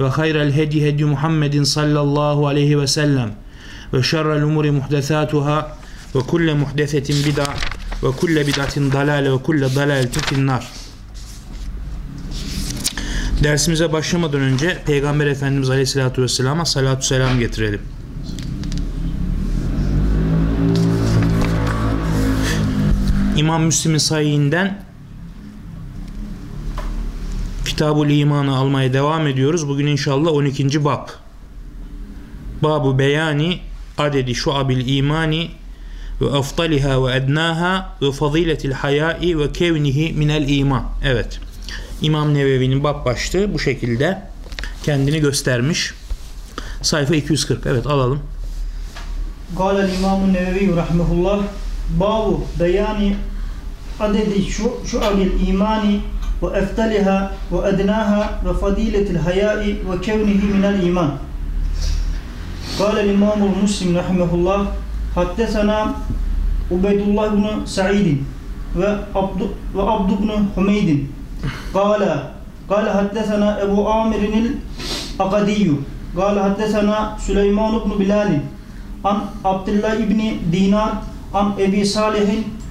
ve hayral hedi hedi Muhammedin sallallahu aleyhi ve sellem ve şerrel umuri muhdesatuhâ ve kulle muhdesetin bid'a ve kulle bid'atin dalale ve kulle dalaletin finnar. Dersimize başlamadan önce Peygamber Efendimiz Aleyhisselatü Vesselam'a salatu selam getirelim. İmam Müslim'in sahihinden Kitabul İman'ı almaya devam ediyoruz. Bugün inşallah 12. bab. Babu beyani adedi şuabil imani ve aftaliha ve ednaha ve faziletil hayai ve kevnihi minel iman. Evet. İmam Nevevi'nin bab başlığı bu şekilde kendini göstermiş. Sayfa 240. Evet alalım. Gâlel İmam-ı Nevevi rahmetullah Babu beyani adedi şu, şu agil imani بيان عدد شعب الإيمان وأفتلها وأدناها وفضيلة الحياء وكونه من الإيمان قال الإمام المسلم رحمه الله حدثنا عبيد الله بن سعيد وعبد, وعبد بن حميد قال قال حدثنا أبو عامر الأقدي قال حدثنا سليمان بن بلال عن عبد الله بن دينار عن أبي صالح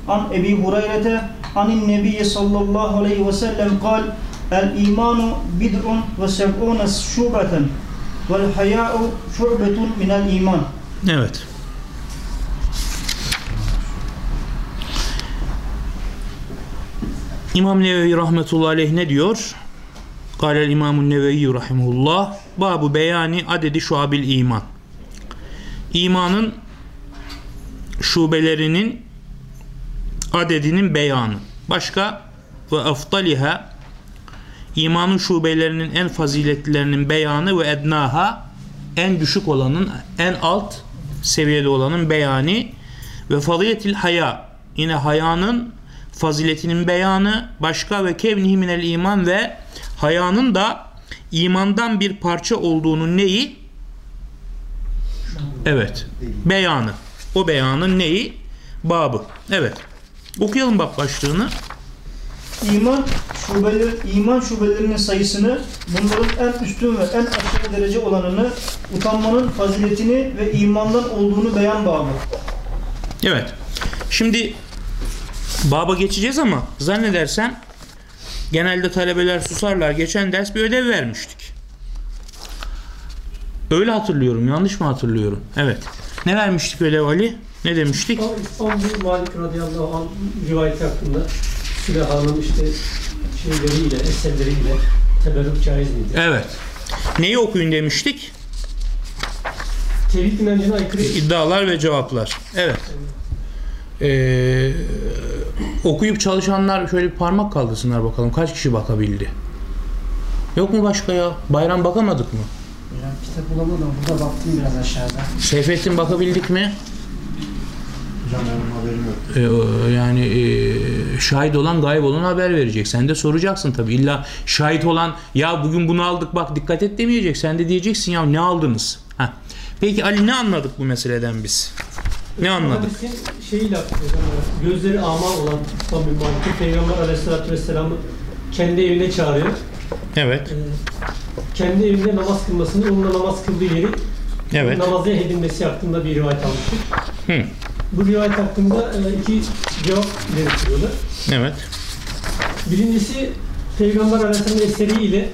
عن أبي هريرة anin nebiye sallallahu aleyhi ve sellem kal el imanu bid'un ve seb'une şubeten vel haya'u şubetun minel iman. Evet. İmam Nevevi rahmetullahi aleyh ne diyor? Kale İmamun Nevevi rahimullah babu beyani adedi şuabil iman. İmanın şubelerinin adedinin beyanı. Başka ve aftaliha imanın şubelerinin en faziletlilerinin beyanı ve ednaha en düşük olanın en alt seviyede olanın beyanı ve faziletil haya yine hayanın faziletinin beyanı başka ve kevnihi minel iman ve hayanın da imandan bir parça olduğunun neyi? Evet. Beyanı. O beyanın neyi? Babı. Evet. Okuyalım bak başlığını. İman şubeler, iman şubelerinin sayısını, bunların en üstün ve en aşağı derece olanını, utanmanın faziletini ve imandan olduğunu beyan babı. Evet. Şimdi baba geçeceğiz ama zannedersem genelde talebeler susarlar. Geçen ders bir ödev vermiştik. Öyle hatırlıyorum. Yanlış mı hatırlıyorum? Evet. Ne vermiştik ödev Ali? Ne demiştik? İstanbul Malik radıyallahu anh rivayeti hakkında Süleyhan'ın işte şeyleriyle, eserleriyle teberrük caiz midir? Evet. Neyi okuyun demiştik? Tevhid inancına aykırı İddialar ve cevaplar. Evet. Ee, okuyup çalışanlar şöyle bir parmak kaldırsınlar bakalım. Kaç kişi bakabildi? Yok mu başka ya? Bayram bakamadık mı? Ya kitap bulamadım. Burada baktım biraz aşağıda. Seyfettin bakabildik mi? Hocam benim haberim yok. Ee, yani e, şahit olan gayb olan haber verecek. Sen de soracaksın tabii. İlla şahit olan ya bugün bunu aldık bak dikkat et demeyecek. Sen de diyeceksin ya ne aldınız? Heh. Peki Ali ne anladık bu meseleden biz? Ne anladık? Hadisin şeyiyle hocam, gözleri ama olan İstanbul Malik'i Peygamber aleyhissalatü vesselam'ı kendi evine çağırıyor. Evet. Ee, kendi evinde namaz kılmasını, onunla namaz kıldığı yeri Evet. namaza edilmesi hakkında bir rivayet almıştık. Hı. Bu rivayet hakkında e, iki cevap belirtiyorlar. Evet. Birincisi Peygamber Aleyhisselam'ın eseriyle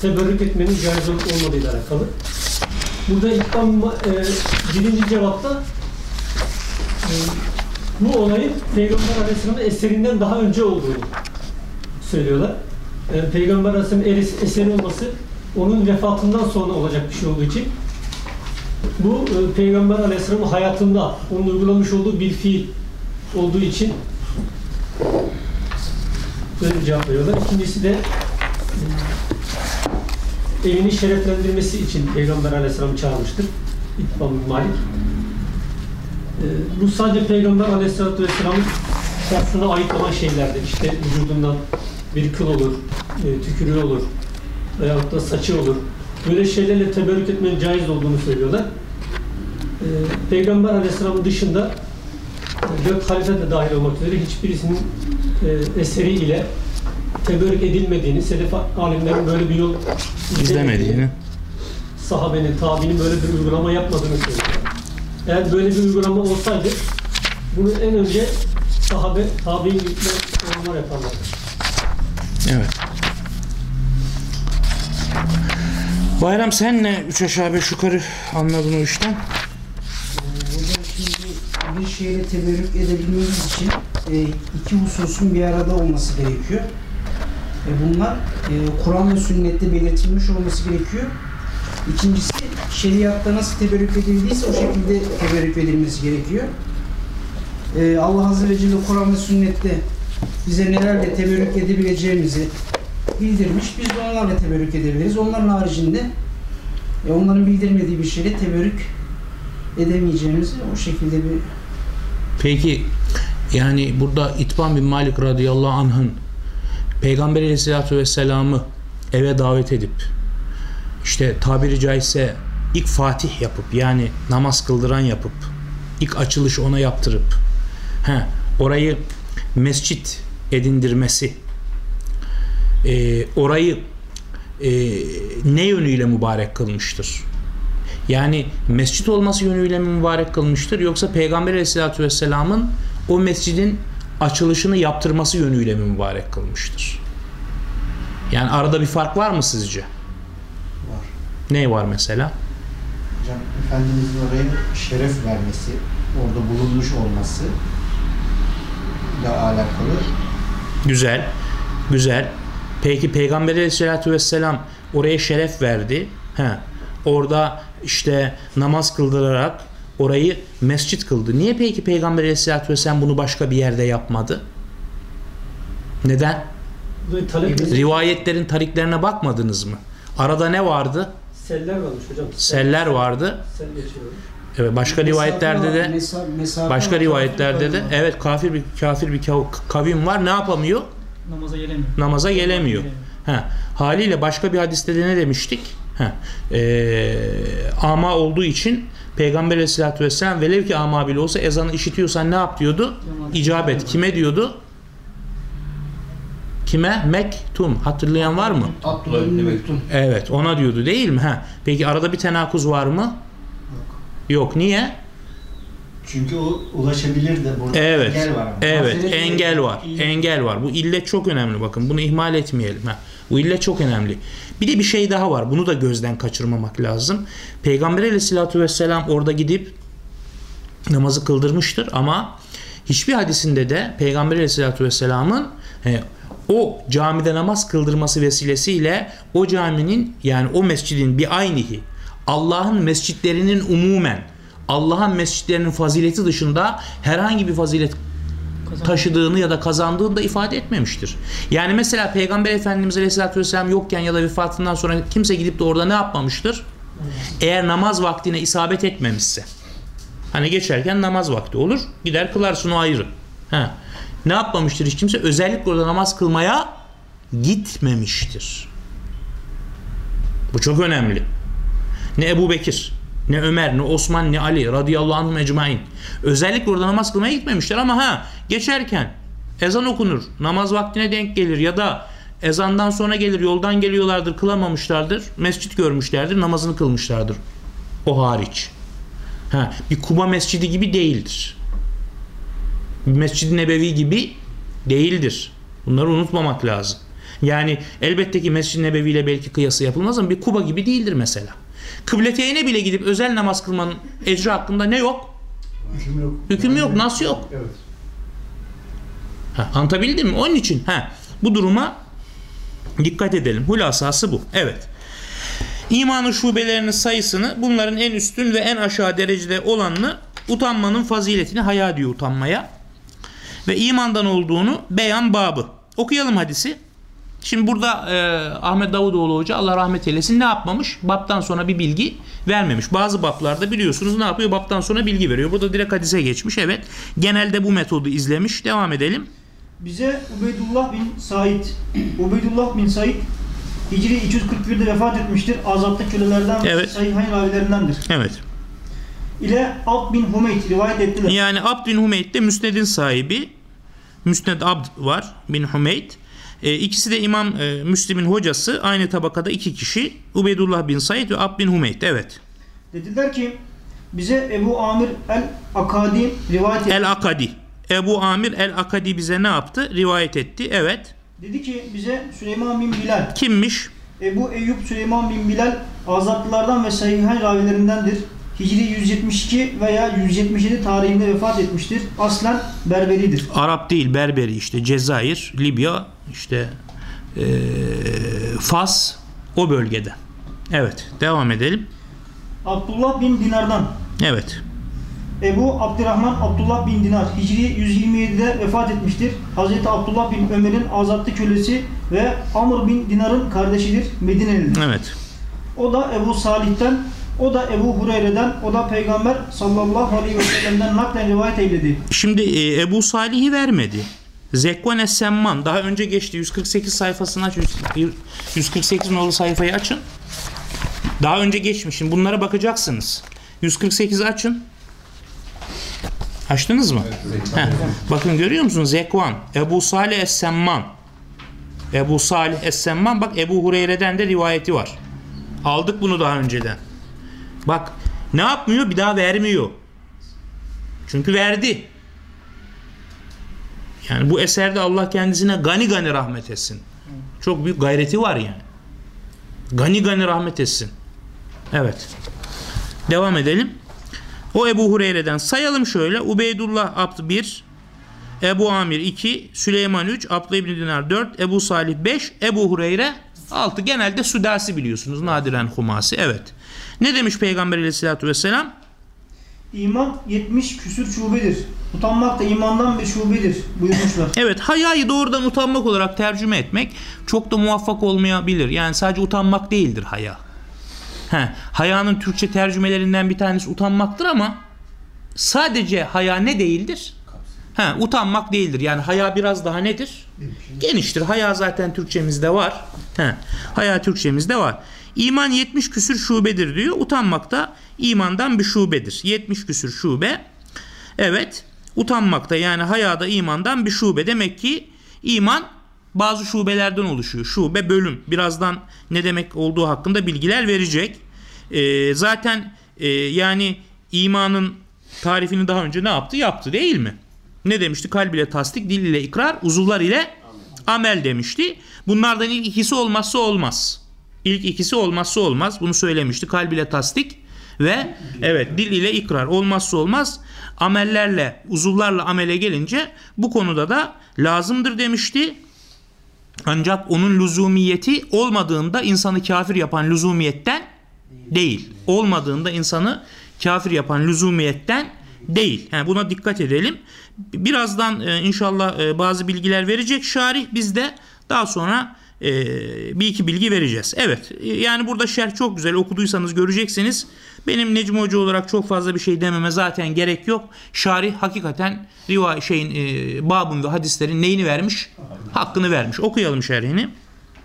teberrük etmenin caiz olup olmadığıyla alakalı. Burada İkbal e, birinci cevapta e, bu olayın Peygamber Aleyhisselam'ın eserinden daha önce olduğunu söylüyorlar. Yani Peygamber Aleyhisselam'ın eseri olması onun vefatından sonra olacak bir şey olduğu için bu e, Peygamber Aleyhisselam'ın hayatında onun uygulamış olduğu bir fiil olduğu için böyle cevap veriyorlar. İkincisi de e, evini şereflendirmesi için Peygamber Aleyhisselam'ı çağırmıştır. İtbam Malik. E, bu sadece Peygamber Aleyhisselatü Vesselam'ın şahsına ait olan şeylerdir. İşte vücudundan bir kıl olur, tükürüğü olur veyahut da saçı olur. Böyle şeylerle teberrük etmenin caiz olduğunu söylüyorlar. E, Peygamber Aleyhisselam'ın dışında e, dört halife de dahil olmak üzere hiçbirisinin e, eseri ile teberrük edilmediğini, selef alimlerin böyle bir yol İzlemediğini. sahabenin, tabiinin böyle bir uygulama yapmadığını söylüyor. Eğer böyle bir uygulama olsaydı bunu en önce sahabe, tabi'in olanlar yaparlardı. Evet. Bayram sen ne üç aşağı beş yukarı anladın o işten? Burada şimdi bir şeyle teberrük edebilmemiz için e, iki hususun bir arada olması gerekiyor. E, bunlar e, Kur'an ve sünnette belirtilmiş olması gerekiyor. İkincisi şeriatta nasıl teberrük edildiyse o şekilde teberrük edilmesi gerekiyor. Allah Azze ve Celle Kur'an ve sünnette bize nelerle teberrük edebileceğimizi bildirmiş. Biz de onlarla teberrük edebiliriz. Onların haricinde e, onların bildirmediği bir şeyle teberrük edemeyeceğimizi o şekilde bir Peki yani burada İtban bin Malik radıyallahu anh'ın Peygamber aleyhissalatü vesselam'ı eve davet edip işte tabiri caizse ilk fatih yapıp yani namaz kıldıran yapıp ilk açılış ona yaptırıp he, orayı mescit edindirmesi e, orayı e, ne yönüyle mübarek kılmıştır? Yani mescit olması yönüyle mi mübarek kılmıştır yoksa Peygamber Aleyhisselatü Vesselam'ın o mescidin açılışını yaptırması yönüyle mi mübarek kılmıştır? Yani arada bir fark var mı sizce? Var. Ne var mesela? Hocam Efendimizin oraya şeref vermesi, orada bulunmuş olması ile alakalı. Güzel. Güzel. Peki Peygamber Aleyhisselatü Vesselam oraya şeref verdi. He. Orada işte namaz kıldırarak orayı mescit kıldı. Niye peki Peygamber Aleyhisselatü Vesselam bunu başka bir yerde yapmadı? Neden? Rivayetlerin tariklerine bakmadınız mı? Arada ne vardı? seller varmış hocam. Seller vardı. Sel. Evet, başka rivayetlerde de Mesa- mesafe başka rivayetlerde de evet kafir bir kafir bir kav- kavim var. Ne yapamıyor? Namaza gelemiyor. Namaza gelemiyor. Ha, haliyle başka bir hadiste de ne demiştik? Ha, ee, ama olduğu için Peygamber Aleyhisselatü Vesselam velev ki ama bile olsa ezanı işitiyorsan ne yap diyordu? İcabet. Kime diyordu? Kime? Mektum. Hatırlayan var mı? Abdullah bin Mektum. Evet ona diyordu değil mi? Ha. Peki arada bir tenakuz var mı? Yok. Niye? Çünkü o ulaşabilir de burada Evet. engel var. Evet, engel var. Engel var. Bu illet çok önemli bakın. Bunu ihmal etmeyelim. Ha. Bu illet çok önemli. Bir de bir şey daha var. Bunu da gözden kaçırmamak lazım. Peygamber Aleyhisselatü Vesselam orada gidip namazı kıldırmıştır ama hiçbir hadisinde de Peygamber Aleyhisselatü Vesselam'ın e, o camide namaz kıldırması vesilesiyle o caminin yani o mescidin bir aynihi Allah'ın mescitlerinin umumen Allah'ın mescitlerinin fazileti dışında herhangi bir fazilet taşıdığını ya da kazandığını da ifade etmemiştir. Yani mesela Peygamber Efendimiz Aleyhisselatü Vesselam yokken ya da vefatından sonra kimse gidip de orada ne yapmamıştır? Eğer namaz vaktine isabet etmemişse. Hani geçerken namaz vakti olur. Gider kılarsın o ayrı. Ha. Ne yapmamıştır hiç kimse? Özellikle orada namaz kılmaya gitmemiştir. Bu çok önemli. Ne Ebu Bekir, ne Ömer, ne Osman, ne Ali radıyallahu anhum ecmain. Özellikle orada namaz kılmaya gitmemişler ama ha geçerken ezan okunur, namaz vaktine denk gelir ya da ezandan sonra gelir, yoldan geliyorlardır, kılamamışlardır, mescit görmüşlerdir, namazını kılmışlardır. O hariç. Ha, bir Kuba mescidi gibi değildir. Bir Mescid-i Nebevi gibi değildir. Bunları unutmamak lazım. Yani elbette ki Mescid-i Nebevi ile belki kıyası yapılmaz ama bir Kuba gibi değildir mesela. Kıbleteyne bile gidip özel namaz kılmanın ecri hakkında ne yok? Hüküm yok. Hüküm yok, nas yok. Evet. Ha, anlatabildim mi? Onun için ha, bu duruma dikkat edelim. Hulasası bu. Evet. İmanın şubelerinin sayısını bunların en üstün ve en aşağı derecede olanını utanmanın faziletini haya diyor utanmaya. Ve imandan olduğunu beyan babı. Okuyalım hadisi. Şimdi burada e, Ahmet Davutoğlu Hoca Allah rahmet eylesin ne yapmamış? Baptan sonra bir bilgi vermemiş. Bazı baplarda biliyorsunuz ne yapıyor? Baptan sonra bilgi veriyor. Burada direkt hadise geçmiş. Evet. Genelde bu metodu izlemiş. Devam edelim. Bize Ubeydullah bin Said, Ubeydullah bin Said Hicri 241'de vefat etmiştir. Azatlı kölelerden ve Evet. Sahih ravilerindendir. Evet. İle Abd bin Humeyd rivayet ettiler. Yani Abd bin Humeyd de Müsned'in sahibi. Müsned Abd var bin Humeyd. E, ikisi de İmam e, Müslim'in hocası. Aynı tabakada iki kişi. Ubeydullah bin Said ve Abd bin Humeyd. Evet. Dediler ki bize Ebu Amir el-Akadi rivayet etti. El Akadi. Ebu Amir El Akadi bize ne yaptı? Rivayet etti. Evet. Dedi ki bize Süleyman bin Bilal. Kimmiş? Ebu Eyyub Süleyman bin Bilal azatlılardan ve sahihen ravilerindendir. Hicri 172 veya 177 tarihinde vefat etmiştir. Aslen Berberidir. Arap değil Berberi işte Cezayir, Libya, işte e, Fas o bölgede. Evet. Devam edelim. Abdullah bin Dinar'dan Evet. Ebu Abdurrahman Abdullah bin Dinar Hicri 127'de vefat etmiştir. Hazreti Abdullah bin Ömer'in azatlı kölesi ve Amr bin Dinar'ın kardeşidir. Medinelidir. Evet. O da Ebu Salih'ten, o da Ebu Hureyre'den, o da Peygamber sallallahu aleyhi ve sellem'den naklen rivayet eyledi. Şimdi e, Ebu Salih'i vermedi. Zekvan Es-Semman daha önce geçti 148 sayfasını aç 100 148 nolu sayfayı açın. Daha önce geçmişim. Bunlara bakacaksınız. 148 açın. Açtınız mı? Heh. Bakın görüyor musunuz? Zekvan, Ebu Salih Es-Semman. Ebu Salih Es-Semman bak Ebu Hureyre'den de rivayeti var. Aldık bunu daha önceden. Bak ne yapmıyor? Bir daha vermiyor. Çünkü verdi. Yani bu eserde Allah kendisine gani gani rahmet etsin. Çok büyük gayreti var yani. Gani gani rahmet etsin. Evet. Devam edelim. O Ebu Hureyre'den sayalım şöyle. Ubeydullah Abd 1, Ebu Amir 2, Süleyman 3, Abdullah İbni Dinar 4, Ebu Salih 5, Ebu Hureyre 6. Genelde Südasi biliyorsunuz. Nadiren Humasi. Evet. Ne demiş Peygamber aleyhissalatü vesselam? İman 70 küsür şubedir. Utanmak da imandan bir şubedir buyurmuşlar. Evet hayayı doğrudan utanmak olarak tercüme etmek çok da muvaffak olmayabilir. Yani sadece utanmak değildir haya. He, hayanın Türkçe tercümelerinden bir tanesi utanmaktır ama sadece haya ne değildir? He, utanmak değildir. Yani haya biraz daha nedir? Geniştir. Haya zaten Türkçemizde var. He, haya Türkçemizde var. İman 70 küsür şubedir diyor. Utanmak da imandan bir şubedir. 70 küsür şube. Evet. Utanmak da yani hayada imandan bir şube. Demek ki iman bazı şubelerden oluşuyor. Şube bölüm. Birazdan ne demek olduğu hakkında bilgiler verecek. Ee, zaten e, yani imanın tarifini daha önce ne yaptı? Yaptı değil mi? Ne demişti? Kalb ile tasdik, dil ile ikrar, uzuvlar ile amel demişti. Bunlardan ilk ikisi olmazsa olmaz. İlk ikisi olmazsa olmaz. Bunu söylemişti. Kalb ile tasdik ve evet dil ile ikrar olmazsa olmaz. Amellerle, uzuvlarla amele gelince bu konuda da lazımdır demişti. Ancak onun lüzumiyeti olmadığında insanı kafir yapan lüzumiyetten değil. Olmadığında insanı kafir yapan lüzumiyetten değil. Yani buna dikkat edelim. Birazdan e, inşallah e, bazı bilgiler verecek şarih. Biz de daha sonra e, bir iki bilgi vereceğiz. Evet e, yani burada şerh çok güzel okuduysanız göreceksiniz. Benim Necmi Hoca olarak çok fazla bir şey dememe zaten gerek yok. Şarih hakikaten rivay şeyin e, babın ve hadislerin neyini vermiş? Hakkını vermiş. Okuyalım şerhini.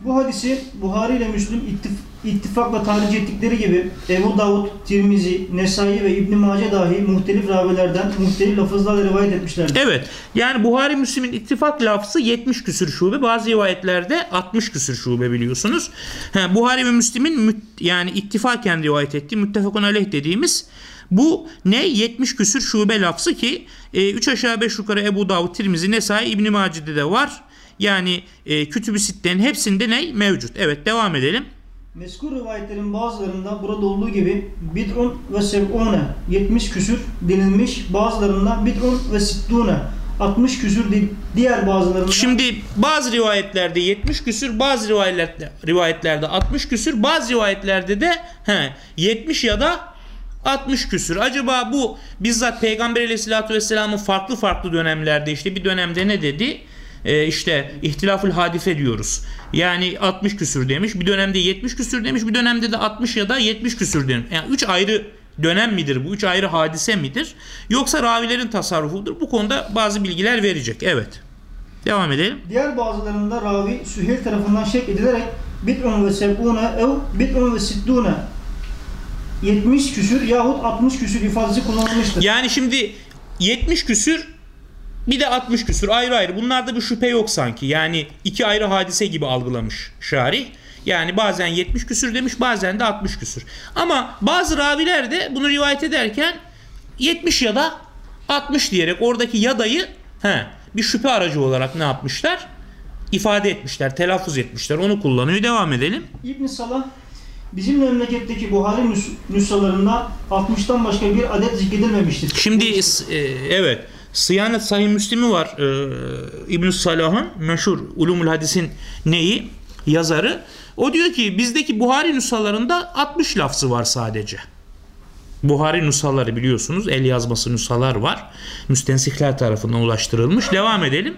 Bu hadisi Buhari ile Müslüm ittif- ittifakla tarih ettikleri gibi Ebu Davud, Tirmizi, Nesai ve İbn Mace dahi muhtelif ravilerden muhtelif lafızlarla rivayet etmişlerdir. Evet. Yani Buhari Müslim'in ittifak lafzı 70 küsür şube. Bazı rivayetlerde 60 küsür şube biliyorsunuz. Ha, Buhari ve Müslim'in müt- yani ittifaken rivayet ettiği müttefakun aleyh dediğimiz bu ne? 70 küsür şube lafzı ki 3 aşağı 5 yukarı Ebu Davud, Tirmizi, Nesai, İbn Mace'de de var. Yani e, Sitte'nin hepsinde ne? Mevcut. Evet devam edelim. Meskur rivayetlerin bazılarında burada olduğu gibi bid'un ve seb'une 70 küsür denilmiş. Bazılarında bid'un ve sittune 60 küsür di- diğer bazılarında Şimdi bazı rivayetlerde 70 küsür, bazı rivayetlerde, rivayetlerde 60 küsür, bazı rivayetlerde de he, 70 ya da 60 küsür. Acaba bu bizzat Peygamber aleyhissalatü vesselamın farklı farklı dönemlerde işte bir dönemde ne dedi? Ee, işte ihtilafül hadife diyoruz. Yani 60 küsür demiş. Bir dönemde 70 küsür demiş. Bir dönemde de 60 ya da 70 küsür demiş. Yani 3 ayrı dönem midir bu? 3 ayrı hadise midir? Yoksa ravilerin tasarrufudur? Bu konuda bazı bilgiler verecek. Evet. Devam edelim. Diğer bazılarında ravi Süheyl tarafından şek edilerek bid'un ve seb'une ev bid'un ve sittune 70 küsür yahut 60 küsür ifadesi kullanılmıştır. Yani şimdi 70 küsür bir de 60 küsür ayrı ayrı. Bunlarda bir şüphe yok sanki. Yani iki ayrı hadise gibi algılamış şarih. Yani bazen 70 küsür demiş bazen de 60 küsür. Ama bazı raviler de bunu rivayet ederken 70 ya da 60 diyerek oradaki yadayı he, bir şüphe aracı olarak ne yapmışlar? İfade etmişler, telaffuz etmişler. Onu kullanıyor. Devam edelim. İbn Salah bizim memleketteki Buhari nüs- nüshalarında 60'tan başka bir adet zikredilmemiştir. Şimdi e, evet Sıyanet Sahih Müslim'i var e, ibn Salah'ın meşhur Ulumul Hadis'in neyi yazarı. O diyor ki bizdeki Buhari nüshalarında 60 lafzı var sadece. Buhari nüshaları biliyorsunuz el yazması nüshalar var. Müstensihler tarafından ulaştırılmış. Devam edelim.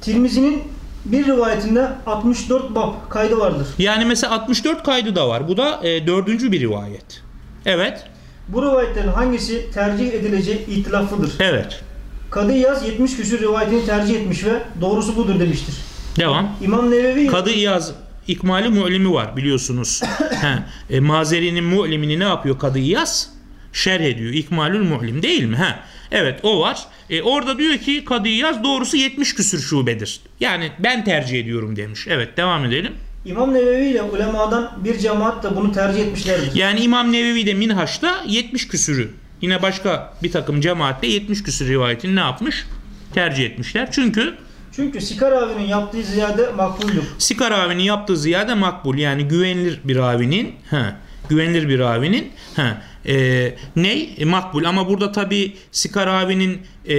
Tirmizi'nin bir rivayetinde 64 bab kaydı vardır. Yani mesela 64 kaydı da var. Bu da e, dördüncü bir rivayet. Evet. Bu rivayetlerin hangisi tercih edileceği ihtilaflıdır. Evet. Kadı Yaz 70 küsür rivayetini tercih etmiş ve doğrusu budur demiştir. Devam. İmam Nevevi Kadı İyaz İkmali mu'limi var biliyorsunuz. He, e, Mazeri'nin mu'limini ne yapıyor Kadı İyaz? Şerh ediyor. İkmalül mu'lim değil mi? Ha. Evet o var. E, orada diyor ki Kadı İyaz doğrusu 70 küsür şubedir. Yani ben tercih ediyorum demiş. Evet devam edelim. İmam Nevevi ile ulemadan bir cemaat da bunu tercih etmişlerdir. Yani İmam Nevevi de Minhaç'ta 70 küsürü. Yine başka bir takım cemaatte 70 küsür rivayetini ne yapmış? Tercih etmişler. Çünkü Çünkü Sikar abinin yaptığı ziyade makbuldür. Sikar avinin yaptığı ziyade makbul yani güvenilir bir avinin ha güvenilir bir avinin ha e, ney E, makbul ama burada tabi Sikar avinin e,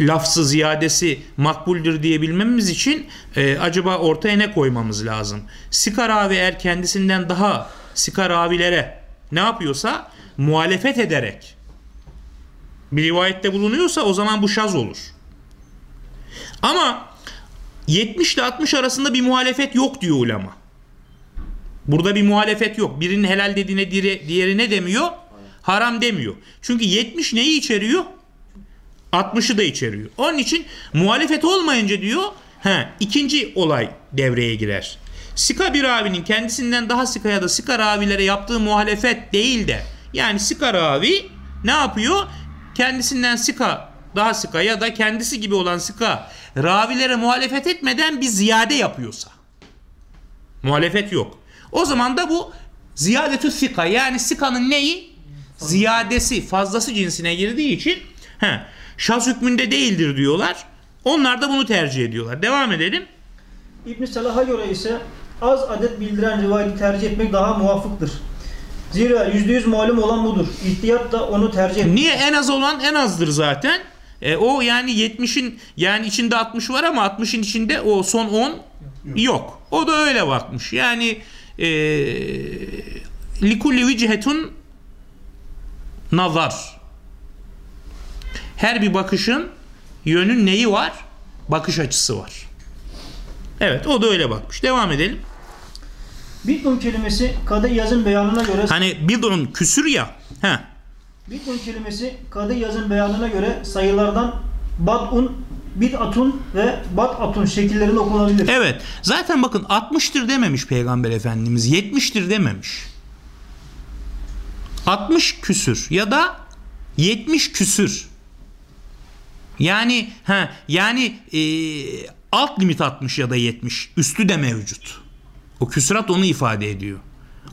lafzı ziyadesi makbuldür diyebilmemiz için e, acaba ortaya ne koymamız lazım? Sikar avi eğer kendisinden daha Sikar avilere ne yapıyorsa muhalefet ederek bir rivayette bulunuyorsa o zaman bu şaz olur. Ama 70 ile 60 arasında bir muhalefet yok diyor ulema. Burada bir muhalefet yok. Birinin helal dediğine diğeri, diğeri ne demiyor? Haram demiyor. Çünkü 70 neyi içeriyor? 60'ı da içeriyor. Onun için muhalefet olmayınca diyor he, ikinci olay devreye girer. Sika bir ravinin kendisinden daha sika ya da sika ravilere yaptığı muhalefet değil de yani sika ravi ne yapıyor? Kendisinden sika daha sika ya da kendisi gibi olan sika ravilere muhalefet etmeden bir ziyade yapıyorsa. Muhalefet yok. O zaman da bu ziyadetü sika yani sikanın neyi? Ziyadesi, fazlası cinsine girdiği için he, şaz hükmünde değildir diyorlar. Onlar da bunu tercih ediyorlar. Devam edelim. İbn Salah'a göre ise az adet bildiren rivayeti tercih etmek daha muvafıktır. Zira %100 malum olan budur. İhtiyat da onu tercih etmek. Niye en az olan en azdır zaten. E, o yani 70'in yani içinde 60 var ama 60'in içinde o son 10 yok. O da öyle bakmış. Yani e, likulli vichetun nazar. Her bir bakışın yönün neyi var? Bakış açısı var. Evet o da öyle bakmış. Devam edelim. Bitun kelimesi kadı yazın beyanına göre Hani bid'un küsür ya. He. Bitun kelimesi kadı yazın beyanına göre sayılardan bad'un, bid'atun ve bad'atun şekillerinde okunabilir. Evet. Zaten bakın 60'tır dememiş Peygamber Efendimiz. 70'tir dememiş. 60 küsür ya da 70 küsür. Yani ha yani e, alt limit 60 ya da 70. Üstü de mevcut. O küsurat onu ifade ediyor.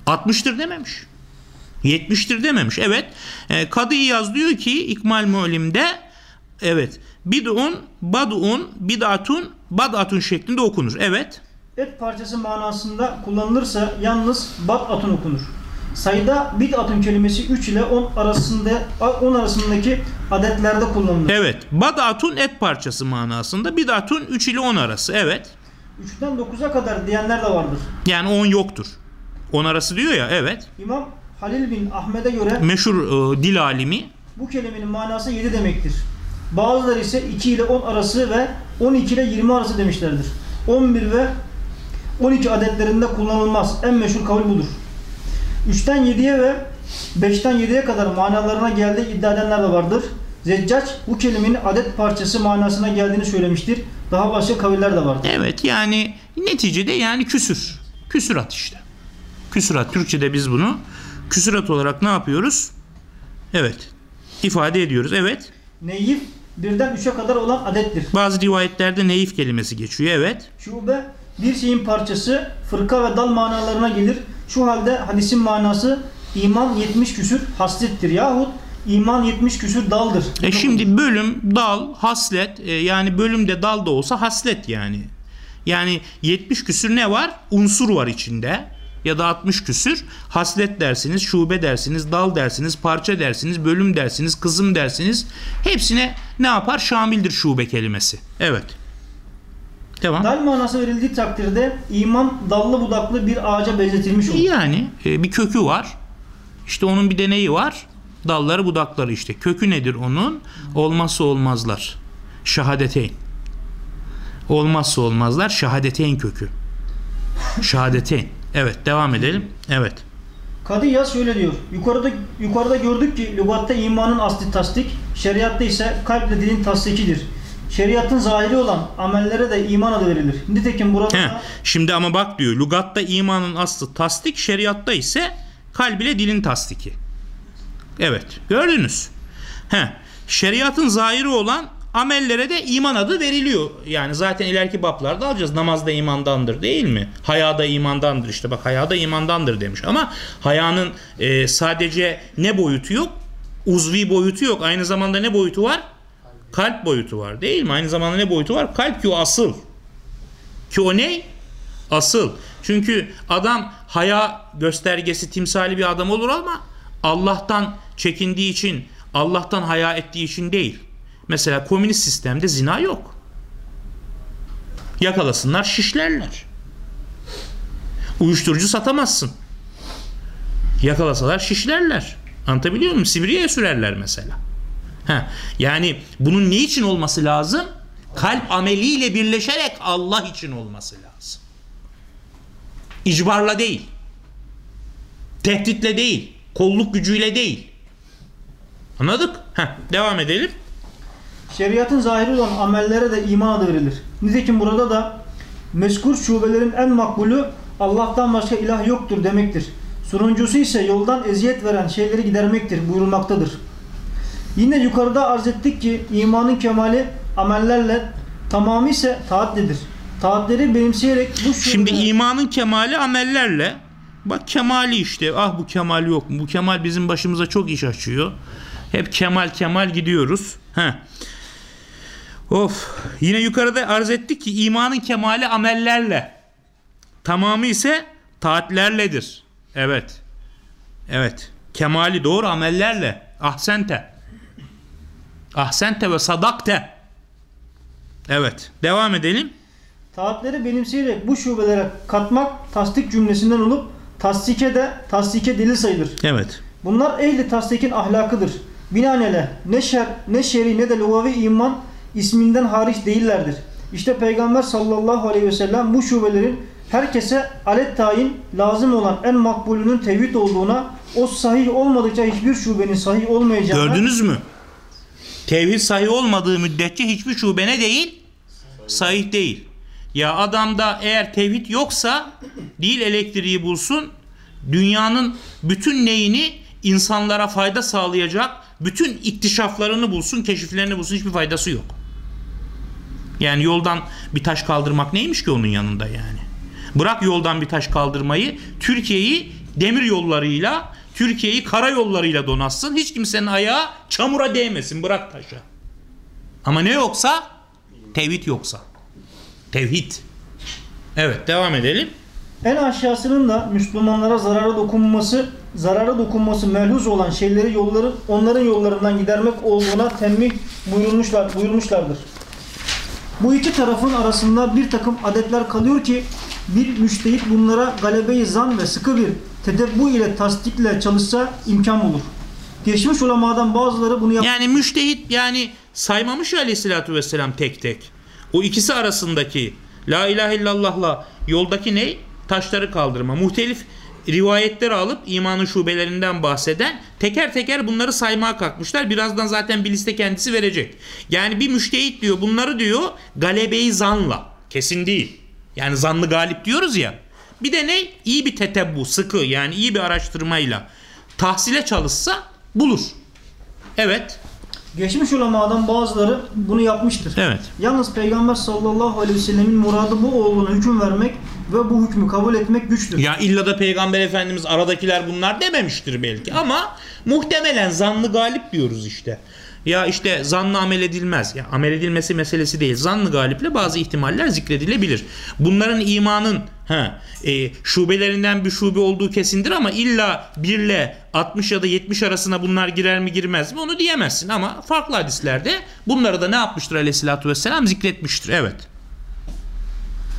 60'tır dememiş. 70'tir dememiş. Evet. E, Kadı İyaz diyor ki İkmal Mu'lim'de evet bid'un, bad'un, bid'atun, bad'atun şeklinde okunur. Evet. et parçası manasında kullanılırsa yalnız bat atın okunur. Sayıda bit atın kelimesi 3 ile 10 arasında 10 arasındaki adetlerde kullanılır. Evet. Badatun et parçası manasında. Bidatun 3 ile 10 arası. Evet. 3'ten 9'a kadar diyenler de vardır. Yani 10 yoktur. 10 arası diyor ya. Evet. İmam Halil bin Ahmet'e göre Meşhur e, dil alimi. bu kelimenin manası 7 demektir. Bazıları ise 2 ile 10 arası ve 12 ile 20 arası demişlerdir. 11 ve 12 adetlerinde kullanılmaz. En meşhur kavil budur. 3'ten 7'ye ve 5'ten 7'ye kadar manalarına geldiği iddia edenler de vardır. Zeccac bu kelimenin adet parçası manasına geldiğini söylemiştir. Daha başka kaviller de vardır. Evet yani neticede yani küsür. Küsurat işte. Küsurat. Türkçe'de biz bunu küsurat olarak ne yapıyoruz? Evet. ifade ediyoruz. Evet. Neyif birden 3'e kadar olan adettir. Bazı rivayetlerde neif kelimesi geçiyor. Evet. Şube bir şeyin parçası, fırka ve dal manalarına gelir. Şu halde hadisin manası iman 70 küsür haslettir yahut iman 70 küsür daldır. E şimdi bölüm, dal, haslet e, yani bölümde dal da olsa haslet yani. Yani 70 küsür ne var? Unsur var içinde. Ya da 60 küsür haslet dersiniz, şube dersiniz, dal dersiniz, parça dersiniz, bölüm dersiniz, kızım dersiniz. Hepsine ne yapar? Şamildir şube kelimesi. Evet. Devam. Dal manası verildiği takdirde iman dallı budaklı bir ağaca benzetilmiş olur. Yani e, bir kökü var. İşte onun bir deneyi var. Dalları budakları işte. Kökü nedir onun? Olmazsa olmazlar. Şahadeteyn. Olmazsa olmazlar şahadeteyn kökü. Şahadeteyn. Evet devam edelim. Evet. Kadı Yaz şöyle diyor. Yukarıda yukarıda gördük ki lügatta imanın asli tasdik, şeriatta ise kalple dilin tasdikidir. Şeriatın zahiri olan amellere de iman adı verilir. Nitekim burada He. Şimdi ama bak diyor. Lugatta imanın aslı tasdik, şeriatta ise kalb ile dilin tasdiki. Evet. Gördünüz. He. Şeriatın zahiri olan amellere de iman adı veriliyor. Yani zaten ileriki bablarda alacağız. Namazda imandandır değil mi? Hayada imandandır işte. Bak hayada imandandır demiş. Ama hayanın e, sadece ne boyutu yok? Uzvi boyutu yok. Aynı zamanda ne boyutu var? Kalp boyutu var değil mi? Aynı zamanda ne boyutu var? Kalp ki o asıl. Ki o ne? Asıl. Çünkü adam haya göstergesi timsali bir adam olur ama Allah'tan çekindiği için, Allah'tan haya ettiği için değil. Mesela komünist sistemde zina yok. Yakalasınlar şişlerler. Uyuşturucu satamazsın. Yakalasalar şişlerler. Anlatabiliyor muyum? Sibirya'ya sürerler mesela. Ha, yani bunun ne için olması lazım? Kalp ameliyle birleşerek Allah için olması lazım. İcbarla değil. Tehditle değil. Kolluk gücüyle değil. Anladık? Heh, devam edelim. Şeriatın zahiri olan amellere de iman adı verilir. Nitekim burada da mezkur şubelerin en makbulü Allah'tan başka ilah yoktur demektir. Sonuncusu ise yoldan eziyet veren şeyleri gidermektir buyurulmaktadır. Yine yukarıda arz ettik ki imanın kemali amellerle tamamı ise taatlidir. Taatleri benimseyerek bu şube- Şimdi imanın kemali amellerle. Bak kemali işte. Ah bu kemal yok mu? Bu kemal bizim başımıza çok iş açıyor. Hep kemal kemal gidiyoruz. Heh. Of. Yine yukarıda arz ettik ki imanın kemali amellerle. Tamamı ise taatlerledir. Evet. Evet. Kemali doğru amellerle. Ahsente. Ahsente ve sadakte. Evet. Devam edelim. Taatleri benimseyerek bu şubelere katmak tasdik cümlesinden olup tasdike de tasdike delil sayılır. Evet. Bunlar ehli tasdikin ahlakıdır. Binaenaleyh ne şer, ne şer'i ne de lugavi iman isminden hariç değillerdir. İşte Peygamber sallallahu aleyhi ve sellem bu şubelerin herkese alet tayin lazım olan en makbulünün tevhid olduğuna o sahih olmadıkça hiçbir şubenin sahih olmayacağına Gördünüz mü? Tevhid sahih olmadığı müddetçe hiçbir şubene değil, sahih değil. Ya adamda eğer tevhid yoksa değil elektriği bulsun, dünyanın bütün neyini insanlara fayda sağlayacak, bütün iktişaflarını bulsun, keşiflerini bulsun hiçbir faydası yok. Yani yoldan bir taş kaldırmak neymiş ki onun yanında yani? Bırak yoldan bir taş kaldırmayı, Türkiye'yi demir yollarıyla, Türkiye'yi karayollarıyla donatsın. Hiç kimsenin ayağı çamura değmesin, bırak taşa. Ama ne yoksa? Tevhid yoksa. Tevhid. Evet devam edelim. En aşağısının da Müslümanlara zarara dokunması, zarara dokunması melhuz olan şeyleri yolları onların yollarından gidermek olduğuna tembih buyurmuşlar, buyurmuşlardır. Bu iki tarafın arasında bir takım adetler kalıyor ki bir müştehit bunlara galebeyi zan ve sıkı bir tedebbu ile tasdikle çalışsa imkan bulur. Geçmiş ulemadan bazıları bunu yap Yani müştehit yani saymamış ya aleyhissalatü vesselam tek tek. O ikisi arasındaki la ilahe illallah'la yoldaki ne? Taşları kaldırma. Muhtelif rivayetleri alıp imanın şubelerinden bahseden teker teker bunları saymaya kalkmışlar. Birazdan zaten bir liste kendisi verecek. Yani bir müştehit diyor bunları diyor galebeyi zanla. Kesin değil. Yani zanlı galip diyoruz ya. Bir de ne? İyi bir tetebbu, sıkı yani iyi bir araştırmayla tahsile çalışsa bulur. Evet. Geçmiş ulemadan bazıları bunu yapmıştır. Evet. Yalnız Peygamber sallallahu aleyhi ve sellemin muradı bu olduğuna hüküm vermek ve bu hükmü kabul etmek güçtür. Ya illa da Peygamber Efendimiz aradakiler bunlar dememiştir belki ama muhtemelen zanlı galip diyoruz işte. Ya işte zanlı amel edilmez. Ya amel edilmesi meselesi değil. Zanlı galiple bazı ihtimaller zikredilebilir. Bunların imanın ha, e, şubelerinden bir şube olduğu kesindir ama illa 1 ile 60 ya da 70 arasına bunlar girer mi girmez mi onu diyemezsin. Ama farklı hadislerde bunları da ne yapmıştır aleyhissalatü vesselam zikretmiştir. Evet.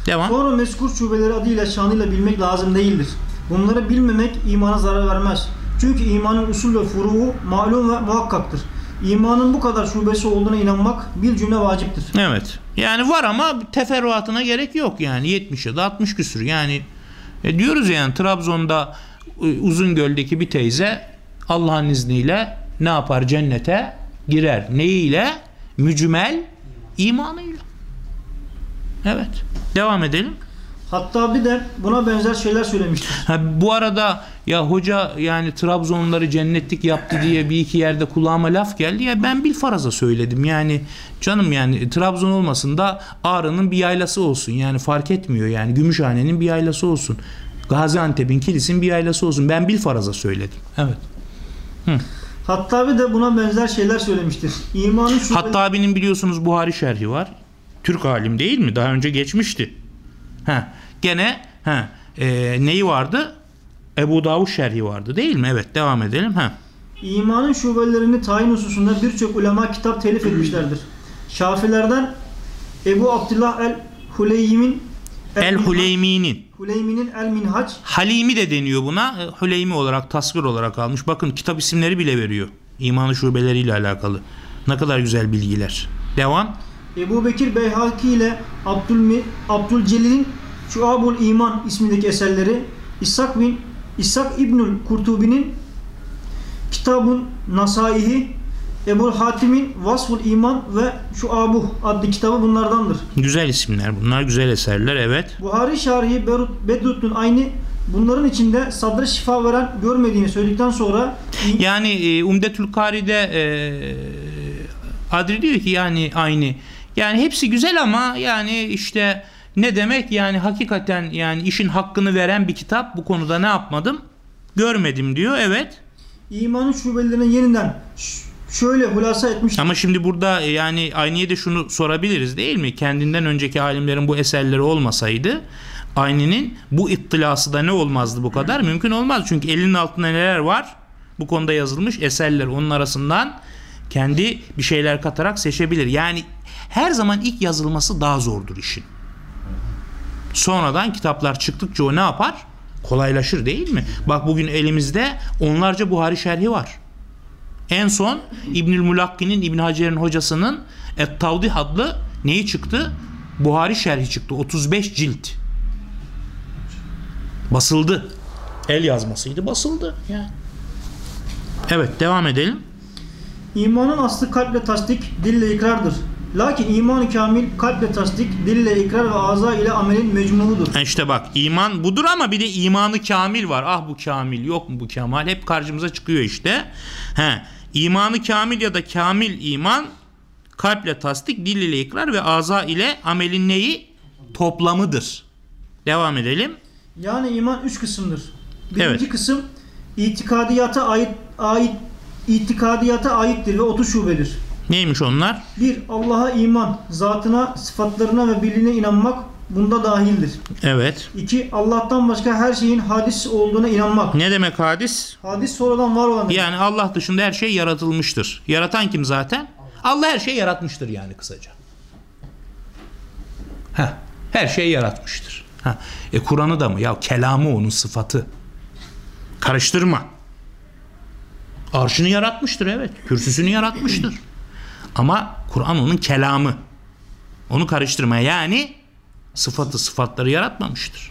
Devam. Sonra mezkur şubeleri adıyla şanıyla bilmek lazım değildir. Bunları bilmemek imana zarar vermez. Çünkü imanın usul ve furuğu malum ve muhakkaktır. İmanın bu kadar şubesi olduğuna inanmak bir cümle vaciptir. Evet. Yani var ama teferruatına gerek yok yani 70 ya da 60 küsür yani e diyoruz yani Trabzon'da e, Uzungöl'deki bir teyze Allah'ın izniyle ne yapar cennete girer. Neyiyle? Mücmel imanıyla. Evet. Devam edelim. Hatta bir de buna benzer şeyler söylemiştir. Ha, bu arada ya hoca yani Trabzonları cennetlik yaptı diye bir iki yerde kulağıma laf geldi. Ya ben bir faraza söyledim. Yani canım yani Trabzon olmasın da Ağrı'nın bir yaylası olsun. Yani fark etmiyor yani. Gümüşhane'nin bir yaylası olsun. Gaziantep'in Kilis'in bir yaylası olsun. Ben bir faraza söyledim. Evet. Hatta bir de buna benzer şeyler söylemiştir. İmanın şube... Hatta abinin biliyorsunuz Buhari şerhi var Türk alim değil mi daha önce geçmişti ha gene ha e, neyi vardı Ebu Davud şerhi vardı değil mi evet devam edelim ha İmanın şubelerini tayin hususunda birçok ulema kitap telif etmişlerdir. Şafilerden Ebu Abdullah el-Huleymin El Huleymi'nin Huleymi'nin El-Minhaç Halimi de deniyor buna. E, Huleymi olarak tasvir olarak almış. Bakın kitap isimleri bile veriyor. İmanı şubeleriyle alakalı. Ne kadar güzel bilgiler. Devam. Ebu Bekir Beyhaki ile Abdülmi, Abdülcelil'in Şuabul İman ismindeki eserleri İshak bin İshak İbnül Kurtubi'nin Kitabun Nasaihi Ebu Hatim'in Vasful İman ve Şuabuh adlı kitabı bunlardandır. Güzel isimler bunlar. Güzel eserler. Evet. Buhari Şarihi Bedrut'un aynı bunların içinde sadra şifa veren görmediğini söyledikten sonra Yani e, Umdetül Kari'de e, Adri diyor ki yani aynı. Yani hepsi güzel ama yani işte ne demek yani hakikaten yani işin hakkını veren bir kitap bu konuda ne yapmadım? Görmedim diyor. Evet. imanın şubelerini yeniden şöyle hulasa etmiş. Ama şimdi burada e, yani Ayni'ye de şunu sorabiliriz değil mi? Kendinden önceki alimlerin bu eserleri olmasaydı Ayni'nin bu ittilası da ne olmazdı bu kadar? Mümkün olmaz. Çünkü elinin altında neler var? Bu konuda yazılmış eserler onun arasından kendi bir şeyler katarak seçebilir. Yani her zaman ilk yazılması daha zordur işin. Sonradan kitaplar çıktıkça o ne yapar? Kolaylaşır değil mi? Bak bugün elimizde onlarca Buhari şerhi var. En son İbnül Mulakki'nin İbn Hacer'in hocasının Et-Tavdih adlı neyi çıktı? Buhari şerhi çıktı. 35 cilt. Basıldı. El yazmasıydı basıldı. Yani. Evet devam edelim. İmanın aslı kalple tasdik, dille ikrardır. Lakin iman-ı kamil kalple tasdik, dille ikrar ve ağza ile amelin mecmuudur. İşte bak iman budur ama bir de imanı kamil var. Ah bu kamil yok mu bu kemal? Hep karşımıza çıkıyor işte. He. İmanı kamil ya da kamil iman kalple tasdik, dil ile ikrar ve ağza ile amelin neyi? Toplamıdır. Devam edelim. Yani iman üç kısımdır. Birinci Evet. kısım itikadiyata ait ait itikadiyata aittir ve 30 şubedir. Neymiş onlar? 1. Allah'a iman, zatına, sıfatlarına ve birliğine inanmak. bunda dahildir. Evet. 2. Allah'tan başka her şeyin hadis olduğuna inanmak. Ne demek hadis? Hadis sonradan var olan. Yani Allah dışında her şey yaratılmıştır. Yaratan kim zaten? Allah her şeyi yaratmıştır yani kısaca. Heh, her şeyi yaratmıştır. Heh. E Kur'an'ı da mı? Ya kelamı onun sıfatı. Karıştırma. Arşını yaratmıştır evet. Kürsüsünü yaratmıştır. Ama Kur'an onun kelamı. Onu karıştırma. Yani sıfatı sıfatları yaratmamıştır.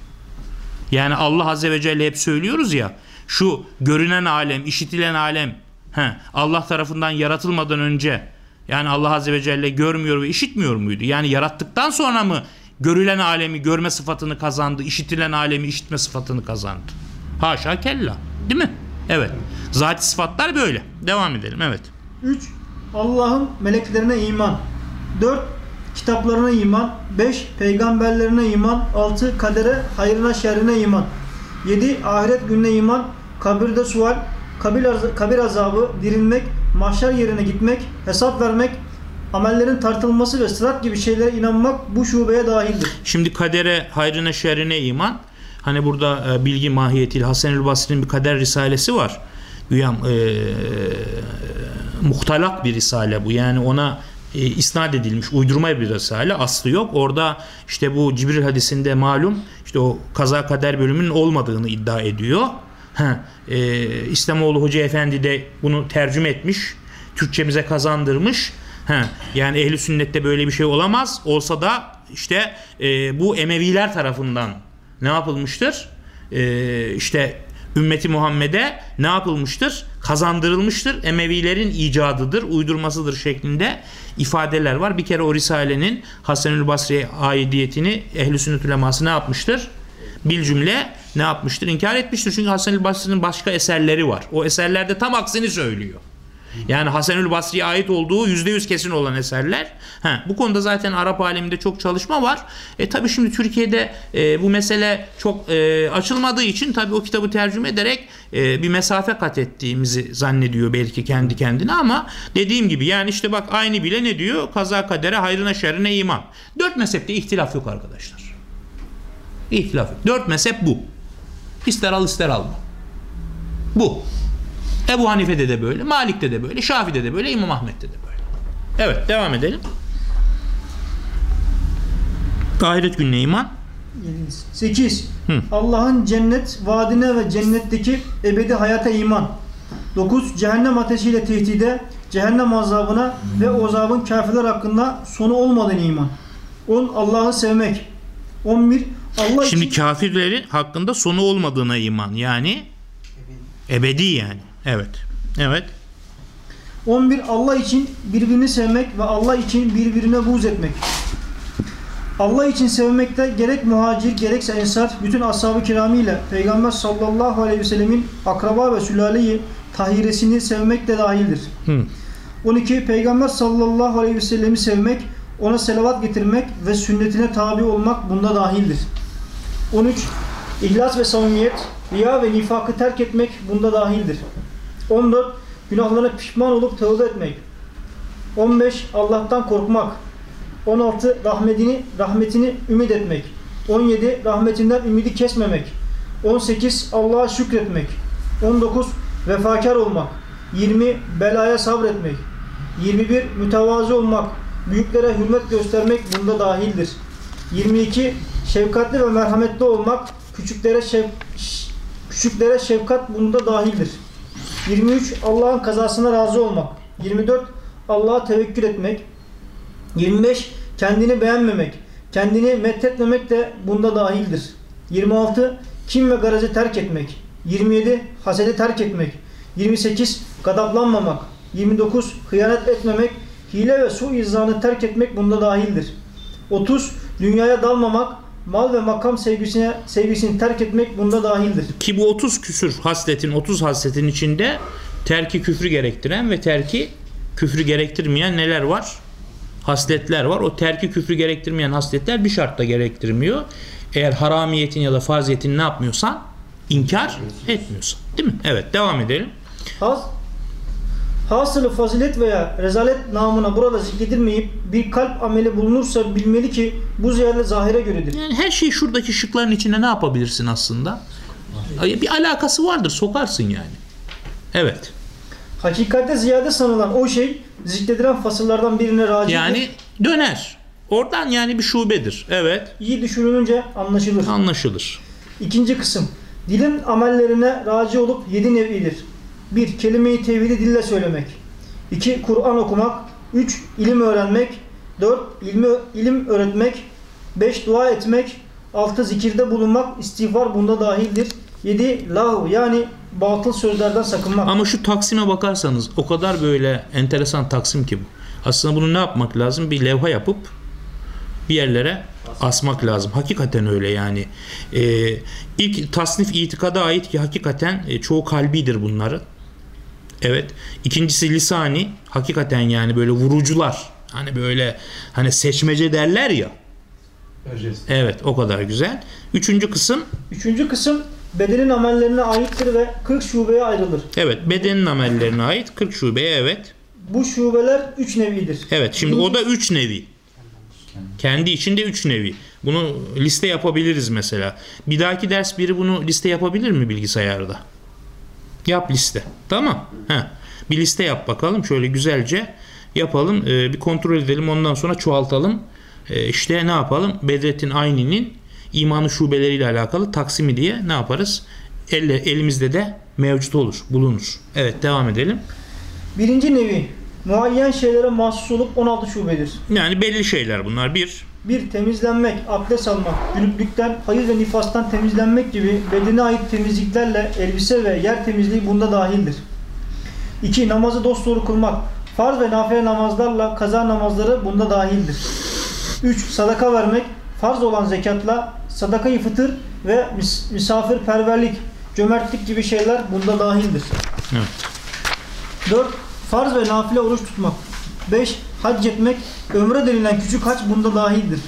Yani Allah Azze ve Celle hep söylüyoruz ya şu görünen alem, işitilen alem he, Allah tarafından yaratılmadan önce yani Allah Azze ve Celle görmüyor ve işitmiyor muydu? Yani yarattıktan sonra mı görülen alemi görme sıfatını kazandı, işitilen alemi işitme sıfatını kazandı? Haşa kella. Değil mi? Evet. Zati sıfatlar böyle. Devam edelim. Evet. 3. Allah'ın meleklerine iman. 4. Kitaplarına iman. 5. Peygamberlerine iman. 6. Kadere, hayrına, şerrine iman. 7. Ahiret gününe iman. Kabirde sual, kabir, kabir azabı, dirilmek, mahşer yerine gitmek, hesap vermek, amellerin tartılması ve sırat gibi şeylere inanmak bu şubeye dahildir. Şimdi kadere, hayrına, şerrine iman. Hani burada e, bilgi mahiyetiyle Hasan-ül Basri'nin bir kader risalesi var. Güyam e, muhtalak bir risale bu. Yani ona e, isnat edilmiş uydurma bir risale. Aslı yok. Orada işte bu Cibril hadisinde malum işte o kaza kader bölümünün olmadığını iddia ediyor. Ha, e, İslamoğlu Hoca Efendi de bunu tercüme etmiş. Türkçemize kazandırmış. Ha, yani ehli sünnette böyle bir şey olamaz. Olsa da işte e, bu Emeviler tarafından ne yapılmıştır? E, işte ümmeti Muhammed'e ne yapılmıştır? Kazandırılmıştır. Emevilerin icadıdır, uydurmasıdır şeklinde ifadeler var. Bir kere o Risale'nin Hasanül Basri'ye aidiyetini ehli sünnet uleması ne yapmıştır? Bil cümle ne yapmıştır? İnkar etmiştir. Çünkü Hasanül Basri'nin başka eserleri var. O eserlerde tam aksini söylüyor. Yani Hasanül Basri'ye ait olduğu yüzde yüz kesin olan eserler. Ha, bu konuda zaten Arap aleminde çok çalışma var. E tabi şimdi Türkiye'de e, bu mesele çok e, açılmadığı için tabi o kitabı tercüme ederek e, bir mesafe kat ettiğimizi zannediyor belki kendi kendine ama dediğim gibi yani işte bak aynı bile ne diyor? Kaza kadere hayrına şerrine iman. Dört mezhepte ihtilaf yok arkadaşlar. İhtilaf yok. Dört mezhep bu. İster al ister alma. Bu. Ebu Hanife'de de böyle, Malik'te de böyle, Şafi'de de böyle, İmam Ahmet'te de böyle. Evet, devam edelim. Ahiret gününe iman. 8. Hı. Allah'ın cennet vaadine ve cennetteki ebedi hayata iman. 9. Cehennem ateşiyle tehdide, cehennem azabına ve o azabın kafirler hakkında sonu olmadığına iman. 10. Allah'ı sevmek. 11. Allah Şimdi için kafirlerin hakkında sonu olmadığına iman. Yani ebedi yani. Evet. Evet. 11 Allah için birbirini sevmek ve Allah için birbirine buğz etmek. Allah için sevmekte gerek muhacir gerekse ensar bütün ashab-ı kiramiyle Peygamber sallallahu aleyhi ve sellemin akraba ve sülaleyi tahiresini sevmek de dahildir. Hı. 12 Peygamber sallallahu aleyhi ve sellemi sevmek, ona selavat getirmek ve sünnetine tabi olmak bunda dahildir. 13 İhlas ve samimiyet, riya ve nifakı terk etmek bunda dahildir. 14 Günahlarına pişman olup tövbe etmek. 15 Allah'tan korkmak. 16 rahmetini rahmetini ümit etmek. 17 rahmetinden ümidi kesmemek. 18 Allah'a şükretmek. 19 vefakar olmak. 20 belaya sabretmek. 21 mütevazı olmak. Büyüklere hürmet göstermek bunda dahildir. 22 şefkatli ve merhametli olmak. Küçüklere şef, küçüklere şefkat bunda dahildir. 23 Allah'ın kazasına razı olmak. 24 Allah'a tevekkül etmek. 25 kendini beğenmemek. Kendini methetmemek de bunda dahildir. 26 kim ve garajı terk etmek. 27 hasedi terk etmek. 28 gadaplanmamak. 29 hıyanet etmemek. Hile ve su izanı terk etmek bunda dahildir. 30 dünyaya dalmamak. Mal ve makam sevgisine sevgisini terk etmek bunda dahildir. Ki bu 30 küsür hasletin 30 hasletin içinde terki küfrü gerektiren ve terki küfrü gerektirmeyen neler var? Hasletler var. O terki küfrü gerektirmeyen hasletler bir şartla gerektirmiyor. Eğer haramiyetin ya da faziyetin ne yapmıyorsan inkar etmiyorsan. Değil mi? Evet devam edelim. Haz, Hasılı fazilet veya rezalet namına burada zikredilmeyip bir kalp ameli bulunursa bilmeli ki bu ziyade zahire göredir. Yani her şeyi şuradaki şıkların içine ne yapabilirsin aslında? Bir alakası vardır. Sokarsın yani. Evet. Hakikatte ziyade sanılan o şey zikredilen fasıllardan birine racidir. Yani döner. Oradan yani bir şubedir. Evet. iyi düşünülünce anlaşılır. Anlaşılır. İkinci kısım. Dilin amellerine raci olup yedi nevidir. 1. Kelime-i tevhidi dille söylemek. 2. Kur'an okumak. 3. ilim öğrenmek. 4. ilmi, ilim öğretmek. 5. Dua etmek. 6. Zikirde bulunmak. istiğfar bunda dahildir. 7. Lahu yani batıl sözlerden sakınmak. Ama şu taksime bakarsanız o kadar böyle enteresan taksim ki bu. Aslında bunu ne yapmak lazım? Bir levha yapıp bir yerlere asmak lazım. Hakikaten öyle yani. Ee, ilk tasnif itikada ait ki hakikaten e, çoğu kalbidir bunların. Evet. İkincisi lisani. Hakikaten yani böyle vurucular. Hani böyle hani seçmece derler ya. Evet o kadar güzel. Üçüncü kısım Üçüncü kısım bedenin amellerine aittir ve 40 şubeye ayrılır. evet bedenin amellerine ait 40 şubeye evet. Bu şubeler üç nevidir. Evet şimdi o da 3 nevi. Kendi içinde 3 nevi. Bunu liste yapabiliriz mesela. Bir dahaki ders biri bunu liste yapabilir mi bilgisayarda? Yap liste. Tamam. Heh. Bir liste yap bakalım. Şöyle güzelce yapalım. Ee, bir kontrol edelim. Ondan sonra çoğaltalım. Ee, işte ne yapalım? Bedrettin Ayni'nin imanı şubeleriyle alakalı taksimi diye ne yaparız? Elle, elimizde de mevcut olur. Bulunur. Evet devam edelim. Birinci nevi muayyen şeylere mahsus olup 16 şubedir. Yani belli şeyler bunlar. Bir, Bir temizlenmek, abdest almak, cünüplükten, hayız ve nifastan temizlenmek gibi bedene ait temizliklerle elbise ve yer temizliği bunda dahildir. 2. Namazı dosdoğru kılmak, farz ve nafile namazlarla kaza namazları bunda dahildir. 3. Sadaka vermek, farz olan zekatla sadakayı fıtır ve mis- misafirperverlik, cömertlik gibi şeyler bunda dahildir. Evet. 4. Farz ve nafile oruç tutmak. 5. Hac etmek, ömre denilen küçük hac bunda dahildir.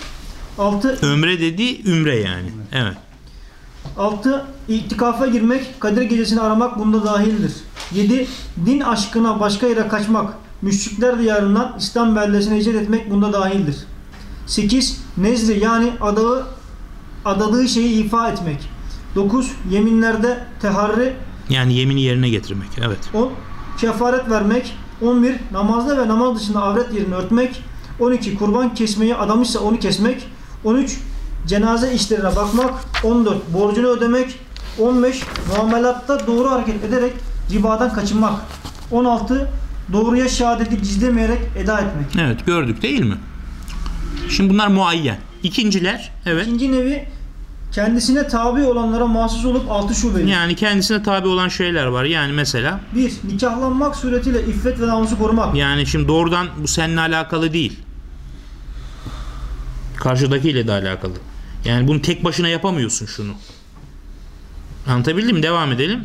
6. Ömre dediği ümre yani. Evet. 6. İtikafa girmek, Kadir gecesini aramak bunda dahildir. 7. Din aşkına başka yere kaçmak, müşrikler diyarından İslam beldesine hicret etmek bunda dahildir. 8. Nezri yani adağı, adadığı şeyi ifa etmek. 9. Yeminlerde teharri, Yani yemini yerine getirmek. Evet. 10. Kefaret vermek. 11. Namazda ve namaz dışında avret yerini örtmek. 12. Kurban kesmeyi adamışsa onu kesmek. 13. Cenaze işlerine bakmak. 14. Borcunu ödemek. 15. Muamelatta doğru hareket ederek ribadan kaçınmak. 16. Doğruya şehadeti gizlemeyerek eda etmek. Evet gördük değil mi? Şimdi bunlar muayyen. İkinciler evet. İkinci nevi kendisine tabi olanlara mahsus olup altı şubeli. Yani kendisine tabi olan şeyler var. Yani mesela 1. Nikahlanmak suretiyle iffet ve namusu korumak. yani şimdi doğrudan bu seninle alakalı değil. Karşıdakiyle de alakalı. Yani bunu tek başına yapamıyorsun şunu. Anlatabildim mi? Devam edelim.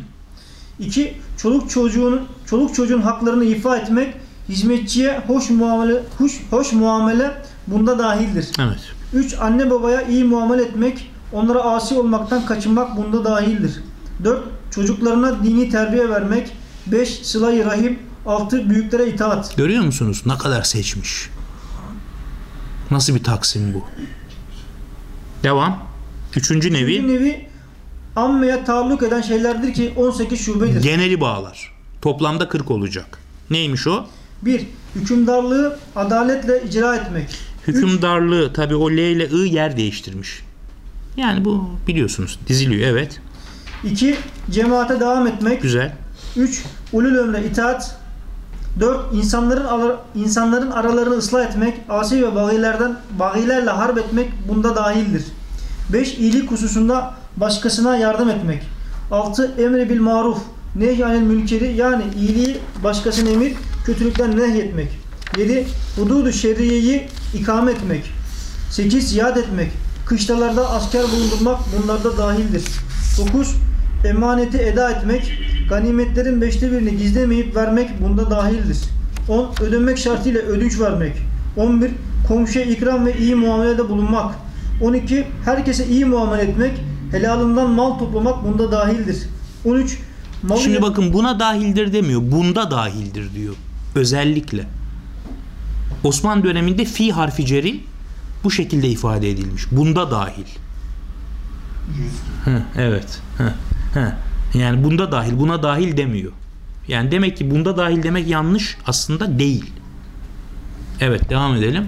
2. Çoluk çocuğun çoluk çocuğun haklarını ifa etmek, hizmetçiye hoş muamele hoş, hoş muamele bunda dahildir. Evet. 3. Anne babaya iyi muamele etmek, onlara asi olmaktan kaçınmak bunda dahildir. 4. Çocuklarına dini terbiye vermek, 5. Sıla-i rahim, 6. Büyüklere itaat. Görüyor musunuz? Ne kadar seçmiş. Nasıl bir taksim bu? Devam. Üçüncü nevi nevi ammeye taalluk eden şeylerdir ki 18 şubedir. geneli bağlar. Toplamda 40 olacak. Neymiş o? 1. Hükümdarlığı adaletle icra etmek. Hükümdarlığı tabi o L ile I yer değiştirmiş. Yani bu biliyorsunuz diziliyor evet. 2. Cemaate devam etmek. Güzel. 3. Ulul ömre itaat. 4. İnsanların insanların aralarını ıslah etmek, asi ve bagilerden bagilerle harp etmek bunda dahildir. 5. İyilik hususunda başkasına yardım etmek. 6. Emri bil maruf. Nehyanil mülkeri yani iyiliği başkasına emir, kötülükten nehyetmek. 7. Hududu şerriyeyi ikame etmek. 8. Ziyad etmek. Kışlalarda asker bulundurmak bunlarda dahildir. 9. Emaneti eda etmek. Ganimetlerin beşte birini gizlemeyip vermek bunda dahildir. 10. Ödemek şartıyla ödünç vermek. 11. Komşuya ikram ve iyi muamelede bulunmak. 12. Herkese iyi muamele etmek. Helalından mal toplamak bunda dahildir. 13. Malı Şimdi bakın buna dahildir demiyor. Bunda dahildir diyor. Özellikle. Osman döneminde fi harfi ceri bu şekilde ifade edilmiş. Bunda dahil. Hı, evet. Hı, hı. Yani bunda dahil, buna dahil demiyor. Yani demek ki bunda dahil demek yanlış aslında değil. Evet devam edelim.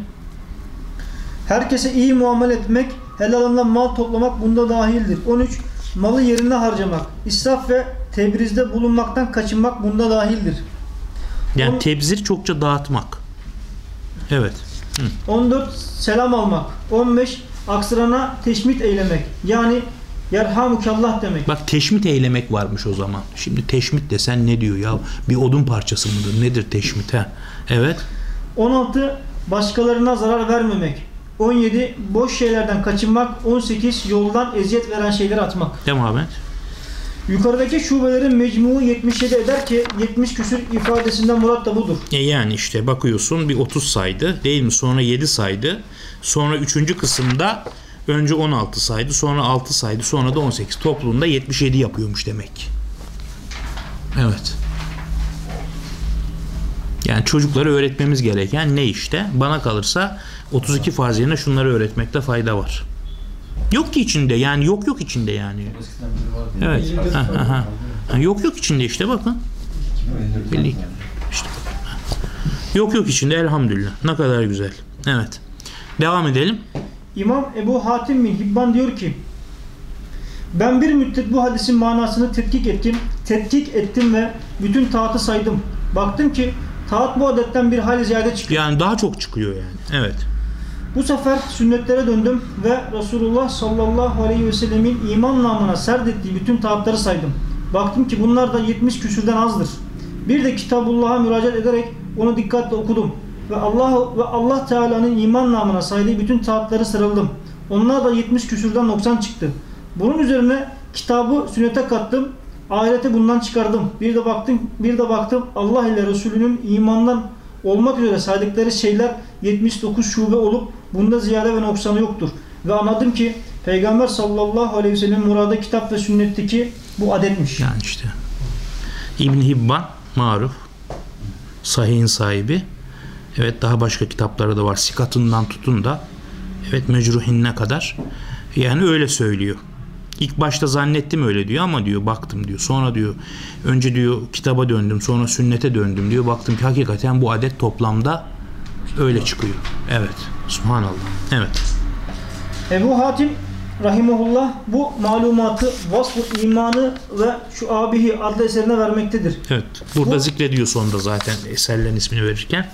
Herkese iyi muamele etmek, helalından mal toplamak bunda dahildir. 13. Malı yerine harcamak, israf ve tebrizde bulunmaktan kaçınmak bunda dahildir. Yani Onu- tebzir çokça dağıtmak. Evet. 14. Selam almak. 15. Aksırana teşmit eylemek. Yani yerhamukallah demek. Bak teşmit eylemek varmış o zaman. Şimdi teşmit desen ne diyor ya? Bir odun parçası mıdır? Nedir teşmit ha? Evet. 16. Başkalarına zarar vermemek. 17. Boş şeylerden kaçınmak. 18. Yoldan eziyet veren şeyleri atmak. Devam et. Yukarıdaki şubelerin mecmuu 77 eder ki 70 küsür ifadesinden murat da budur. E yani işte bakıyorsun bir 30 saydı değil mi? Sonra 7 saydı. Sonra 3. kısımda önce 16 saydı. Sonra 6 saydı. Sonra da 18. Toplumda 77 yapıyormuş demek. Evet. Yani çocuklara öğretmemiz gereken ne işte? Bana kalırsa 32 farz yerine şunları öğretmekte fayda var. Yok ki içinde yani yok yok içinde yani. Evet. Ha, ha, ha. Ha, Yok yok içinde işte bakın. Birlik. İşte. Yok yok içinde elhamdülillah. Ne kadar güzel. Evet. Devam edelim. İmam Ebu Hatim bin Hibban diyor ki ben bir müddet bu hadisin manasını tetkik ettim. Tetkik ettim ve bütün taatı saydım. Baktım ki taat bu adetten bir hal ziyade çıkıyor. Yani daha çok çıkıyor yani. Evet. Bu sefer sünnetlere döndüm ve Resulullah sallallahu aleyhi ve sellemin iman namına serdettiği bütün taatları saydım. Baktım ki bunlar da 70 küsürden azdır. Bir de Kitabullah'a müracaat ederek onu dikkatle okudum. Ve Allah ve Allah Teala'nın iman namına saydığı bütün taatları sıraladım. Onlar da 70 küsürden 90 çıktı. Bunun üzerine kitabı sünnete kattım. Ahireti bundan çıkardım. Bir de baktım, bir de baktım Allah ile Resulünün imandan olmak üzere saydıkları şeyler 79 şube olup bunda ziyade ve noksanı yoktur. Ve anladım ki Peygamber sallallahu aleyhi ve sellem muradı kitap ve sünnetteki bu adetmiş. Yani işte. İbn Hibban maruf. Sahih'in sahibi. Evet daha başka kitapları da var. Sikatından tutun da evet mecruhinne kadar. Yani öyle söylüyor. İlk başta zannettim öyle diyor ama diyor baktım diyor. Sonra diyor önce diyor kitaba döndüm sonra sünnete döndüm diyor. Baktım ki hakikaten bu adet toplamda öyle çıkıyor. Evet. Subhanallah. Evet. Ebu Hatim rahimahullah bu malumatı vasf imanı ve şu abihi adlı eserine vermektedir. Evet. Burada Bu- zikrediyor sonunda zaten eserlerin ismini verirken.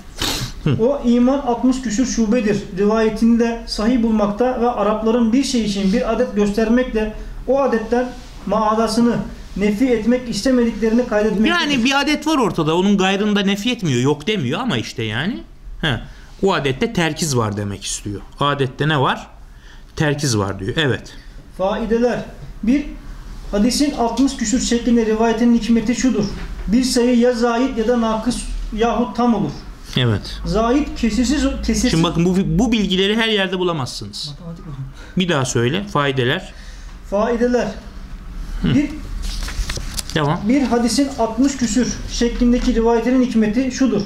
O iman 60 küsür şubedir. Rivayetinde sahih bulmakta ve Arapların bir şey için bir adet göstermekle o adetten maadasını nefi etmek istemediklerini kaydetmektedir. Yani bir adet var ortada. Onun gayrında nefi etmiyor. Yok demiyor ama işte yani. He. O adette terkiz var demek istiyor. Adette ne var? Terkiz var diyor. Evet. Faideler. Bir, hadisin 60 küsür şeklinde rivayetinin hikmeti şudur. Bir sayı ya zahid ya da nakıs yahut tam olur. Evet. Zahid kesirsiz, kesirsiz. Şimdi bakın bu, bu bilgileri her yerde bulamazsınız. Bir daha söyle. Faydeler. Faideler. Bir, Devam. bir hadisin 60 küsür şeklindeki rivayetinin hikmeti şudur.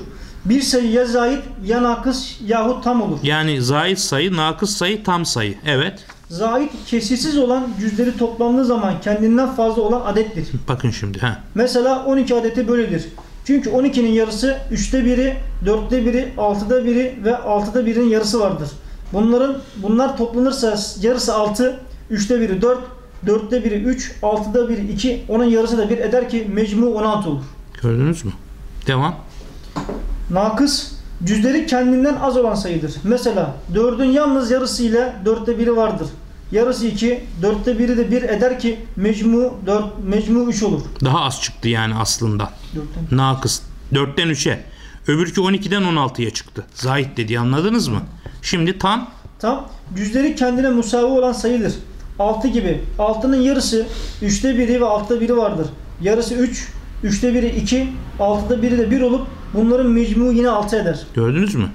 Bir sayı ya zahid ya nakıs yahut tam olur. Yani zahit sayı, nakıs sayı, tam sayı. Evet. Zahid kesirsiz olan cüzleri toplandığı zaman kendinden fazla olan adettir. Bakın şimdi. Ha. Mesela 12 adeti böyledir. Çünkü 12'nin yarısı 3'te biri, 4'te biri, 6'da biri ve 6'da birinin yarısı vardır. Bunların bunlar toplanırsa yarısı 6, 3'te biri 4, 4'te biri 3, 6'da biri 2, onun yarısı da 1 eder ki mecmu 16 olur. Gördünüz mü? Devam. Nakıs cüzleri kendinden az olan sayıdır. Mesela 4'ün yalnız yarısı ile 4'te biri vardır. Yarısı 2, 4'te biri de 1 eder ki mecmu 4, mecmu 3 olur. Daha az çıktı yani aslında. 4'ten. Nakıs. 4'ten 3'e. Öbürkü 12'den 16'ya çıktı. Zahit dedi anladınız mı? Şimdi tam Tam cüzleri kendine musavi olan sayıdır. 6 gibi. 6'nın yarısı 3'te 1'i ve 6'da 1'i vardır. Yarısı 3, 3'te 1'i 2, 6'da 1'i de 1 olup bunların mecmu yine 6 eder. gördünüz mü?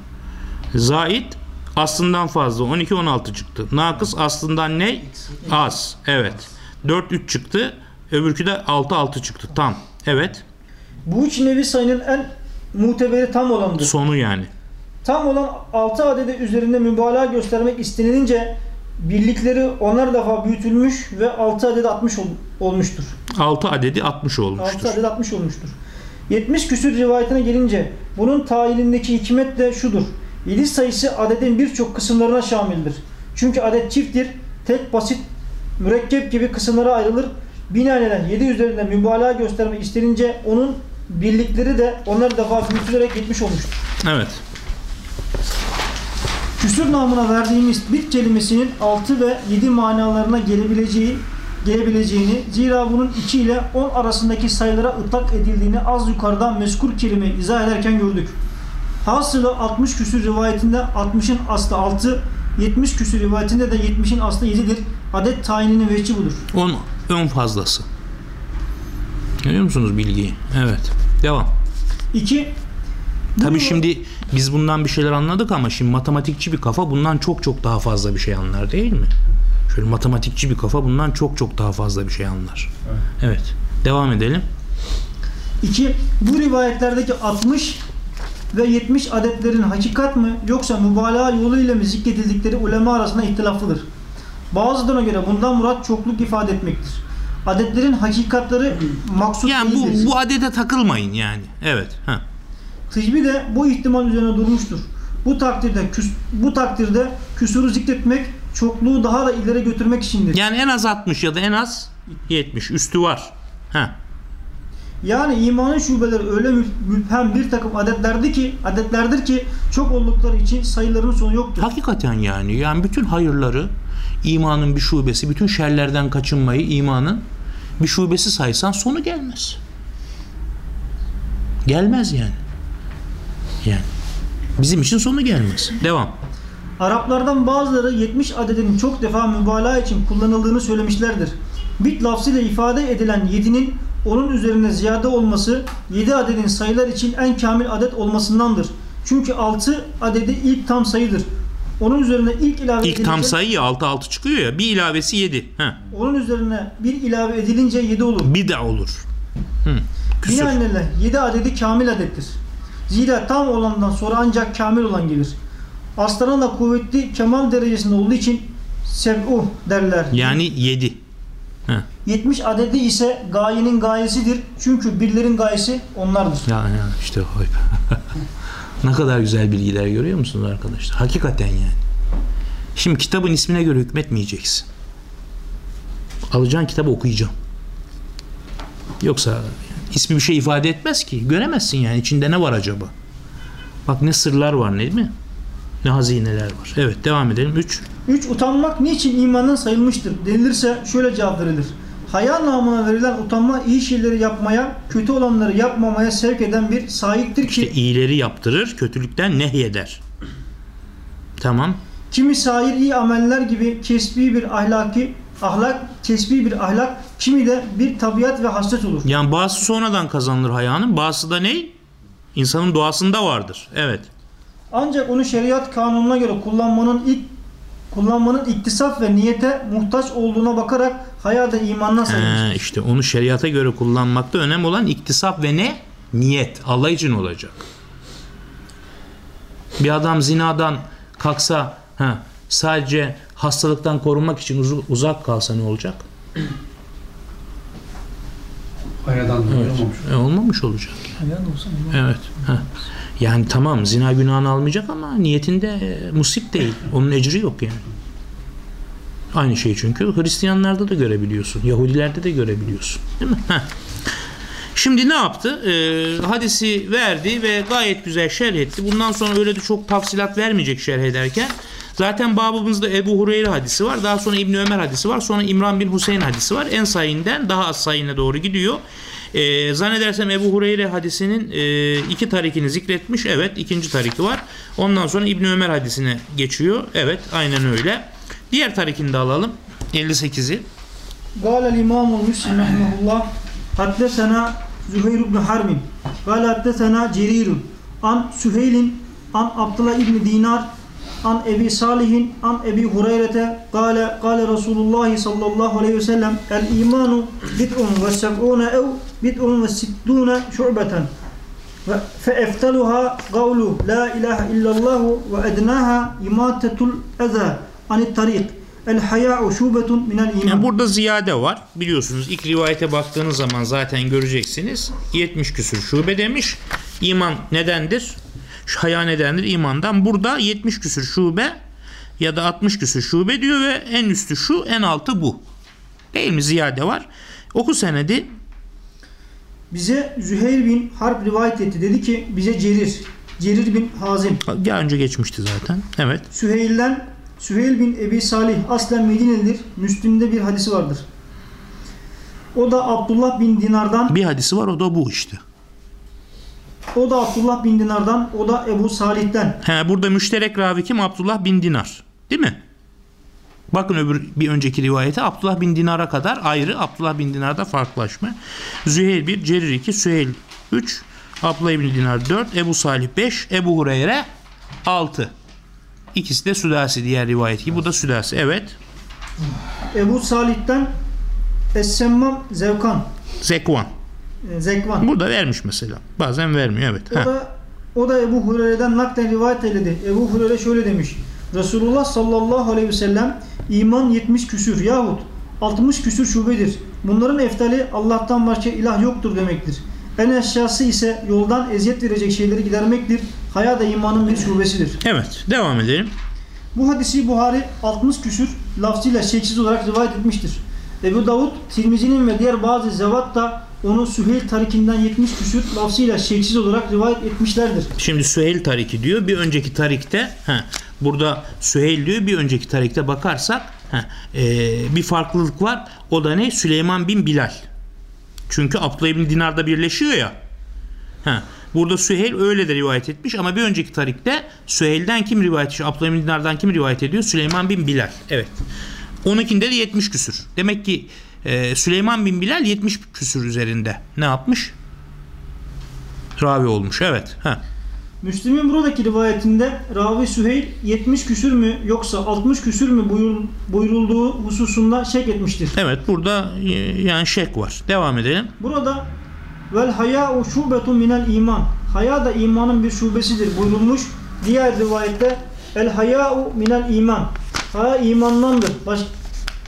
Zahit aslından fazla 12 16 çıktı. Nakıs aslından ne? Az. Evet. 4 3 çıktı. Öbürkü de 6-6 çıktı. Tam. Evet. Bu üç nevi sayının en muteberi tam olanıdır. Sonu yani. Tam olan 6 adedi üzerinde mübalağa göstermek istenilince birlikleri onar defa büyütülmüş ve 6 adet 60 ol- olmuştur. 6 adedi 60 6 olmuştur. adet 60 olmuştur. 70 küsür rivayetine gelince bunun tayinindeki hikmet de şudur. 7 sayısı adetin birçok kısımlarına şamildir. Çünkü adet çifttir, tek basit, mürekkep gibi kısımlara ayrılır. Binaenaleyh 7 üzerinde mübalağa göstermek istenince onun birlikleri de onar defa büyütülerek 70 olmuştur. Evet. Küsür namına verdiğimiz bit kelimesinin 6 ve 7 manalarına gelebileceği gelebileceğini zira bunun 2 ile 10 arasındaki sayılara ıtlak edildiğini az yukarıda mezkur kelime izah ederken gördük. Hasılı 60 küsür rivayetinde 60'ın aslı 6, 70 küsür rivayetinde de 70'in aslı 7'dir. Adet tayininin veçi budur. 10 ön fazlası. Görüyor musunuz bilgiyi? Evet. Devam. 2. Tabii şimdi biz bundan bir şeyler anladık ama şimdi matematikçi bir kafa bundan çok çok daha fazla bir şey anlar değil mi? Şöyle matematikçi bir kafa bundan çok çok daha fazla bir şey anlar. Evet. Devam edelim. 2. Bu rivayetlerdeki 60 ve 70 adetlerin hakikat mı yoksa mübalağa yoluyla mı zikredildikleri ulema arasında ihtilaflıdır. Bazılarına göre bundan murat çokluk ifade etmektir. Adetlerin hakikatları maksut Yani değildir. bu, bu adede takılmayın yani. Evet. Ha. Ticbi de bu ihtimal üzerine durmuştur. Bu takdirde küs- bu takdirde küsuru zikretmek çokluğu daha da ileri götürmek içindir. Yani en az 60 ya da en az 70 üstü var. Ha. Yani imanın şubeleri öyle mü- müphem bir takım adetlerdi ki adetlerdir ki çok oldukları için sayıların sonu yoktur. Hakikaten yani. Yani bütün hayırları imanın bir şubesi, bütün şerlerden kaçınmayı imanın bir şubesi saysan sonu gelmez. Gelmez yani. Yani. Bizim için sonu gelmez. Devam. Araplardan bazıları 70 adedinin çok defa mübalağa için kullanıldığını söylemişlerdir. Bit lafzıyla ifade edilen 7'nin onun üzerine ziyade olması 7 adedin sayılar için en kamil adet olmasındandır. Çünkü 6 adedi ilk tam sayıdır. Onun üzerine ilk ilave İlk tam sayı ya 6 6 çıkıyor ya. Bir ilavesi 7. Ha. onun üzerine bir ilave edilince 7 olur. Bir de olur. Hı. Binaenaleyh 7 adedi kamil adettir. Zira tam olandan sonra ancak kamil olan gelir. Aslanın da kuvvetli kemal derecesinde olduğu için seb'u derler. Yani 7. 70 adedi ise gayenin gayesidir. Çünkü birlerin gayesi onlardır. Ya, ya işte o. ne kadar güzel bilgiler görüyor musunuz arkadaşlar? Hakikaten yani. Şimdi kitabın ismine göre hükmetmeyeceksin. Alacağın kitabı okuyacaksın. Yoksa ismi bir şey ifade etmez ki. Göremezsin yani içinde ne var acaba? Bak ne sırlar var değil mi? Ne hazineler var. Evet devam edelim. 3. 3. Utanmak niçin imandan sayılmıştır? Denilirse şöyle cevap verilir. Haya namına verilen utanma iyi şeyleri yapmaya, kötü olanları yapmamaya sevk eden bir sahiptir ki İşte iyileri yaptırır, kötülükten nehyeder. Tamam. Kimi sair iyi ameller gibi kesbi bir ahlaki ahlak, kesbi bir ahlak, kimi de bir tabiat ve hasret olur. Yani bazısı sonradan kazanılır hayanın. Bazısı da ne? İnsanın doğasında vardır. Evet. Ancak onu şeriat kanununa göre kullanmanın ilk kullanmanın iktisaf ve niyete muhtaç olduğuna bakarak haya da imandan sayılır. İşte onu şeriata göre kullanmakta önemli olan iktisap ve ne? Niyet. Allah için olacak. Bir adam zinadan kalksa ha, sadece hastalıktan korunmak için uzu- uzak kalsa ne olacak? Dolayı Evet. olmamış. E, olmamış olacak. Evet. heh. Yani tamam zina günahını almayacak ama niyetinde e, musip değil. Onun ecri yok yani. Aynı şey çünkü Hristiyanlarda da görebiliyorsun. Yahudilerde de görebiliyorsun. Değil mi? Heh. Şimdi ne yaptı? Ee, hadisi verdi ve gayet güzel şerh etti. Bundan sonra öyle de çok tafsilat vermeyecek şerh ederken. Zaten babımızda Ebu Hureyre hadisi var. Daha sonra İbni Ömer hadisi var. Sonra İmran bin Hüseyin hadisi var. En sayinden daha az sayine doğru gidiyor. E, zannedersem Ebu Hureyre hadisinin e, iki tarikini zikretmiş. Evet ikinci tariki var. Ondan sonra İbni Ömer hadisine geçiyor. Evet aynen öyle. Diğer tarikini de alalım. 58'i. Gâlel İmamul Müslim rahmetullah haddesena Züheyr ibn Harbin gâle haddesena Cerirun an Süheyl'in an Abdullah ibn Dinar an Ebi Salih'in an Ebi Hureyre'te kale kale Resulullah sallallahu aleyhi ve sellem el imanu bid'un ve seb'une ev bid'un ve sittune şu'beten fe efteluha gavlu la ilahe illallahu ve ednaha imatetul eza anit tarik El haya'u şubetun minel iman. Yani burada ziyade var. Biliyorsunuz ilk rivayete baktığınız zaman zaten göreceksiniz. 70 küsür şube demiş. İman nedendir? Şu haya nedendir? İmandan. Burada 70 küsür şube ya da 60 küsür şube diyor ve en üstü şu, en altı bu. Değil mi? Ziyade var. Oku senedi. Bize Züheyr bin Harp rivayet etti. Dedi ki bize Cerir, Cerir bin Hazim. Daha önce geçmişti zaten. Evet. Süheyl'den Süheyl bin Ebi Salih aslen Medinelidir. Müslüm'de bir hadisi vardır. O da Abdullah bin Dinar'dan, Bir hadisi var o da bu işte. O da Abdullah bin Dinar'dan, o da Ebu Salih'ten. He, burada müşterek ravi kim? Abdullah bin Dinar. Değil mi? Bakın öbür bir önceki rivayete Abdullah bin Dinar'a kadar ayrı. Abdullah bin Dinar'da farklılaşma. Züheyl 1, Cerir 2, Süheyl 3, Abdullah bin Dinar 4, Ebu Salih 5, Ebu Hureyre 6. İkisi de Südasi diğer rivayet gibi. Bu da Südasi. Evet. Ebu Salih'ten Es-Semmam Zevkan, Zekvan. E, Zekvan. Burada vermiş mesela. Bazen vermiyor. Evet. O Heh. da o da Ebu Hureyre'den naklen rivayet eyledi. Ebu Hureyre şöyle demiş. Resulullah sallallahu aleyhi ve sellem iman 70 küsür yahut 60 küsür şubedir. Bunların eftali Allah'tan başka ilah yoktur demektir. En aşağısı ise yoldan eziyet verecek şeyleri gidermektir. Haya da imanın bir şubesidir. Evet. Devam edelim. Bu hadisi Buhari 60 küsür lafzıyla şeksiz olarak rivayet etmiştir. Ebu Davud, Tirmizi'nin ve diğer bazı zevat da onu Süheyl tarikinden 70 küsür lafzıyla şeksiz olarak rivayet etmişlerdir. Şimdi Süheyl tariki diyor. Bir önceki tarikte he, burada Süheyl diyor. Bir önceki tarikte bakarsak he, e, bir farklılık var. O da ne? Süleyman bin Bilal. Çünkü Abdullah bin Dinar'da birleşiyor ya. He, burada Süheyl öyle de rivayet etmiş ama bir önceki tarikte Süheyl'den kim rivayet ediyor? Abdullah bin Dinar'dan kim rivayet ediyor? Süleyman bin Bilal. Evet. Onunkinde de 70 küsür. Demek ki e, Süleyman bin Bilal 70 küsür üzerinde. Ne yapmış? Ravi olmuş. Evet. Heh. Müslim'in buradaki rivayetinde ravi Süheyl 70 küsür mü yoksa 60 küsür mü buyur- buyurulduğu hususunda şek etmiştir. Evet burada e, yani şek var. Devam edelim. Burada vel haya'u şubetun minel iman. Haya da imanın bir şubesidir buyurulmuş. Diğer rivayette el haya'u minel iman. Haya imandandır. Baş,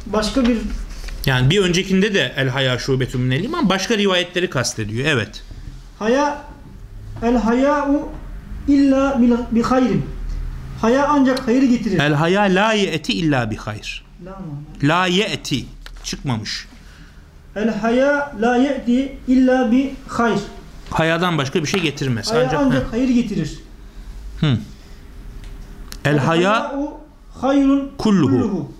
başka bir Yani bir öncekinde de el haya şubetun minel iman başka rivayetleri kastediyor. Evet. haya el haya'u illa bi hayrin. Haya ancak hayır getirir. El haya la ye'ti illa bi hayr. La? La ye'ti çıkmamış. El haya la ye'ti illa bi hayr. Hayadan başka bir şey getirmez. Haya Ancak ancak hayır getirir. el haya haya'u hayrun kulluhu.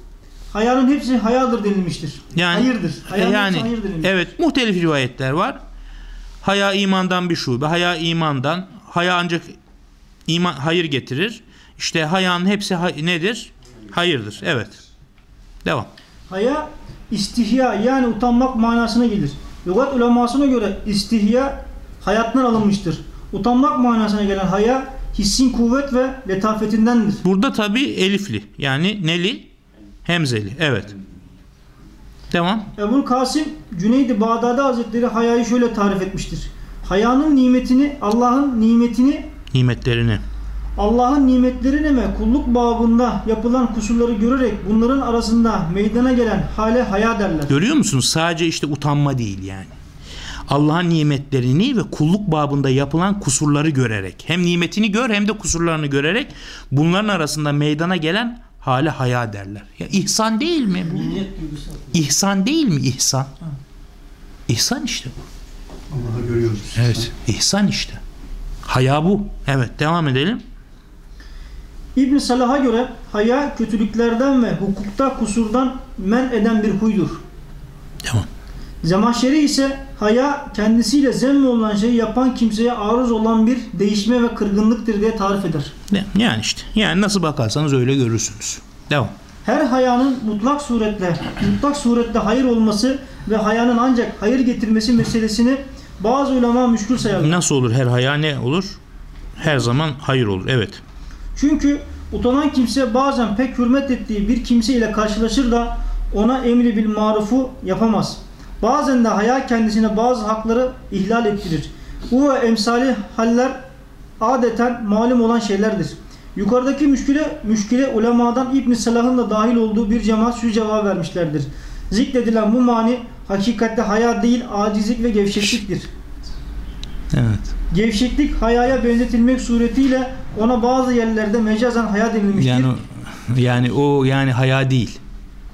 Hayanın hepsi hayadır denilmiştir. yani hayırdır. Hayanın yani hayır denilmiştir. evet muhtelif rivayetler var. Haya imandan bir şube. Haya imandan. Haya ancak iman hayır getirir. İşte hayanın hepsi hay- nedir? Hayırdır. Evet. Devam. Haya istihya yani utanmak manasına gelir. Lügat ulemasına göre istihya hayattan alınmıştır. Utanmak manasına gelen haya hissin kuvvet ve letafetindendir. Burada tabi elifli. Yani neli? Hemzeli. Evet. Devam. Ebu Kasım Cüneydi Bağdadi Hazretleri hayayı şöyle tarif etmiştir. Hayanın nimetini, Allah'ın nimetini, Nimetlerini. Allah'ın nimetlerine ve kulluk babında yapılan kusurları görerek bunların arasında meydana gelen hale haya derler. Görüyor musunuz? Sadece işte utanma değil yani. Allah'ın nimetlerini ve kulluk babında yapılan kusurları görerek hem nimetini gör hem de kusurlarını görerek bunların arasında meydana gelen hale haya derler. Ya ihsan değil mi bu? İhsan değil mi ihsan? İhsan işte bu. Allah'ı görüyoruz. Evet. İhsan işte. Haya bu. Evet devam edelim. İbn Salah'a göre haya kötülüklerden ve hukukta kusurdan men eden bir huydur. Devam. Zemahşeri ise haya kendisiyle zemm olan şeyi yapan kimseye arız olan bir değişme ve kırgınlıktır diye tarif eder. De- Yani işte. Yani nasıl bakarsanız öyle görürsünüz. Devam. Her hayanın mutlak suretle mutlak surette hayır olması ve hayanın ancak hayır getirmesi meselesini bazı ulema müşkül sayarlar. Nasıl olur her haya ne olur? Her zaman hayır olur. Evet. Çünkü Utanan kimse bazen pek hürmet ettiği bir kimse ile karşılaşır da ona emri bil marufu yapamaz. Bazen de haya kendisine bazı hakları ihlal ettirir. Bu ve emsali haller adeten malum olan şeylerdir. Yukarıdaki müşkile, müşkile ulemadan İbn Salah'ın da dahil olduğu bir cemaat şu cevap vermişlerdir. Zikredilen bu mani hakikatte haya değil acizlik ve gevşekliktir. Evet. Gevşeklik hayaya benzetilmek suretiyle ona bazı yerlerde mecazen haya denilmiştir. Yani o- yani o yani haya değil.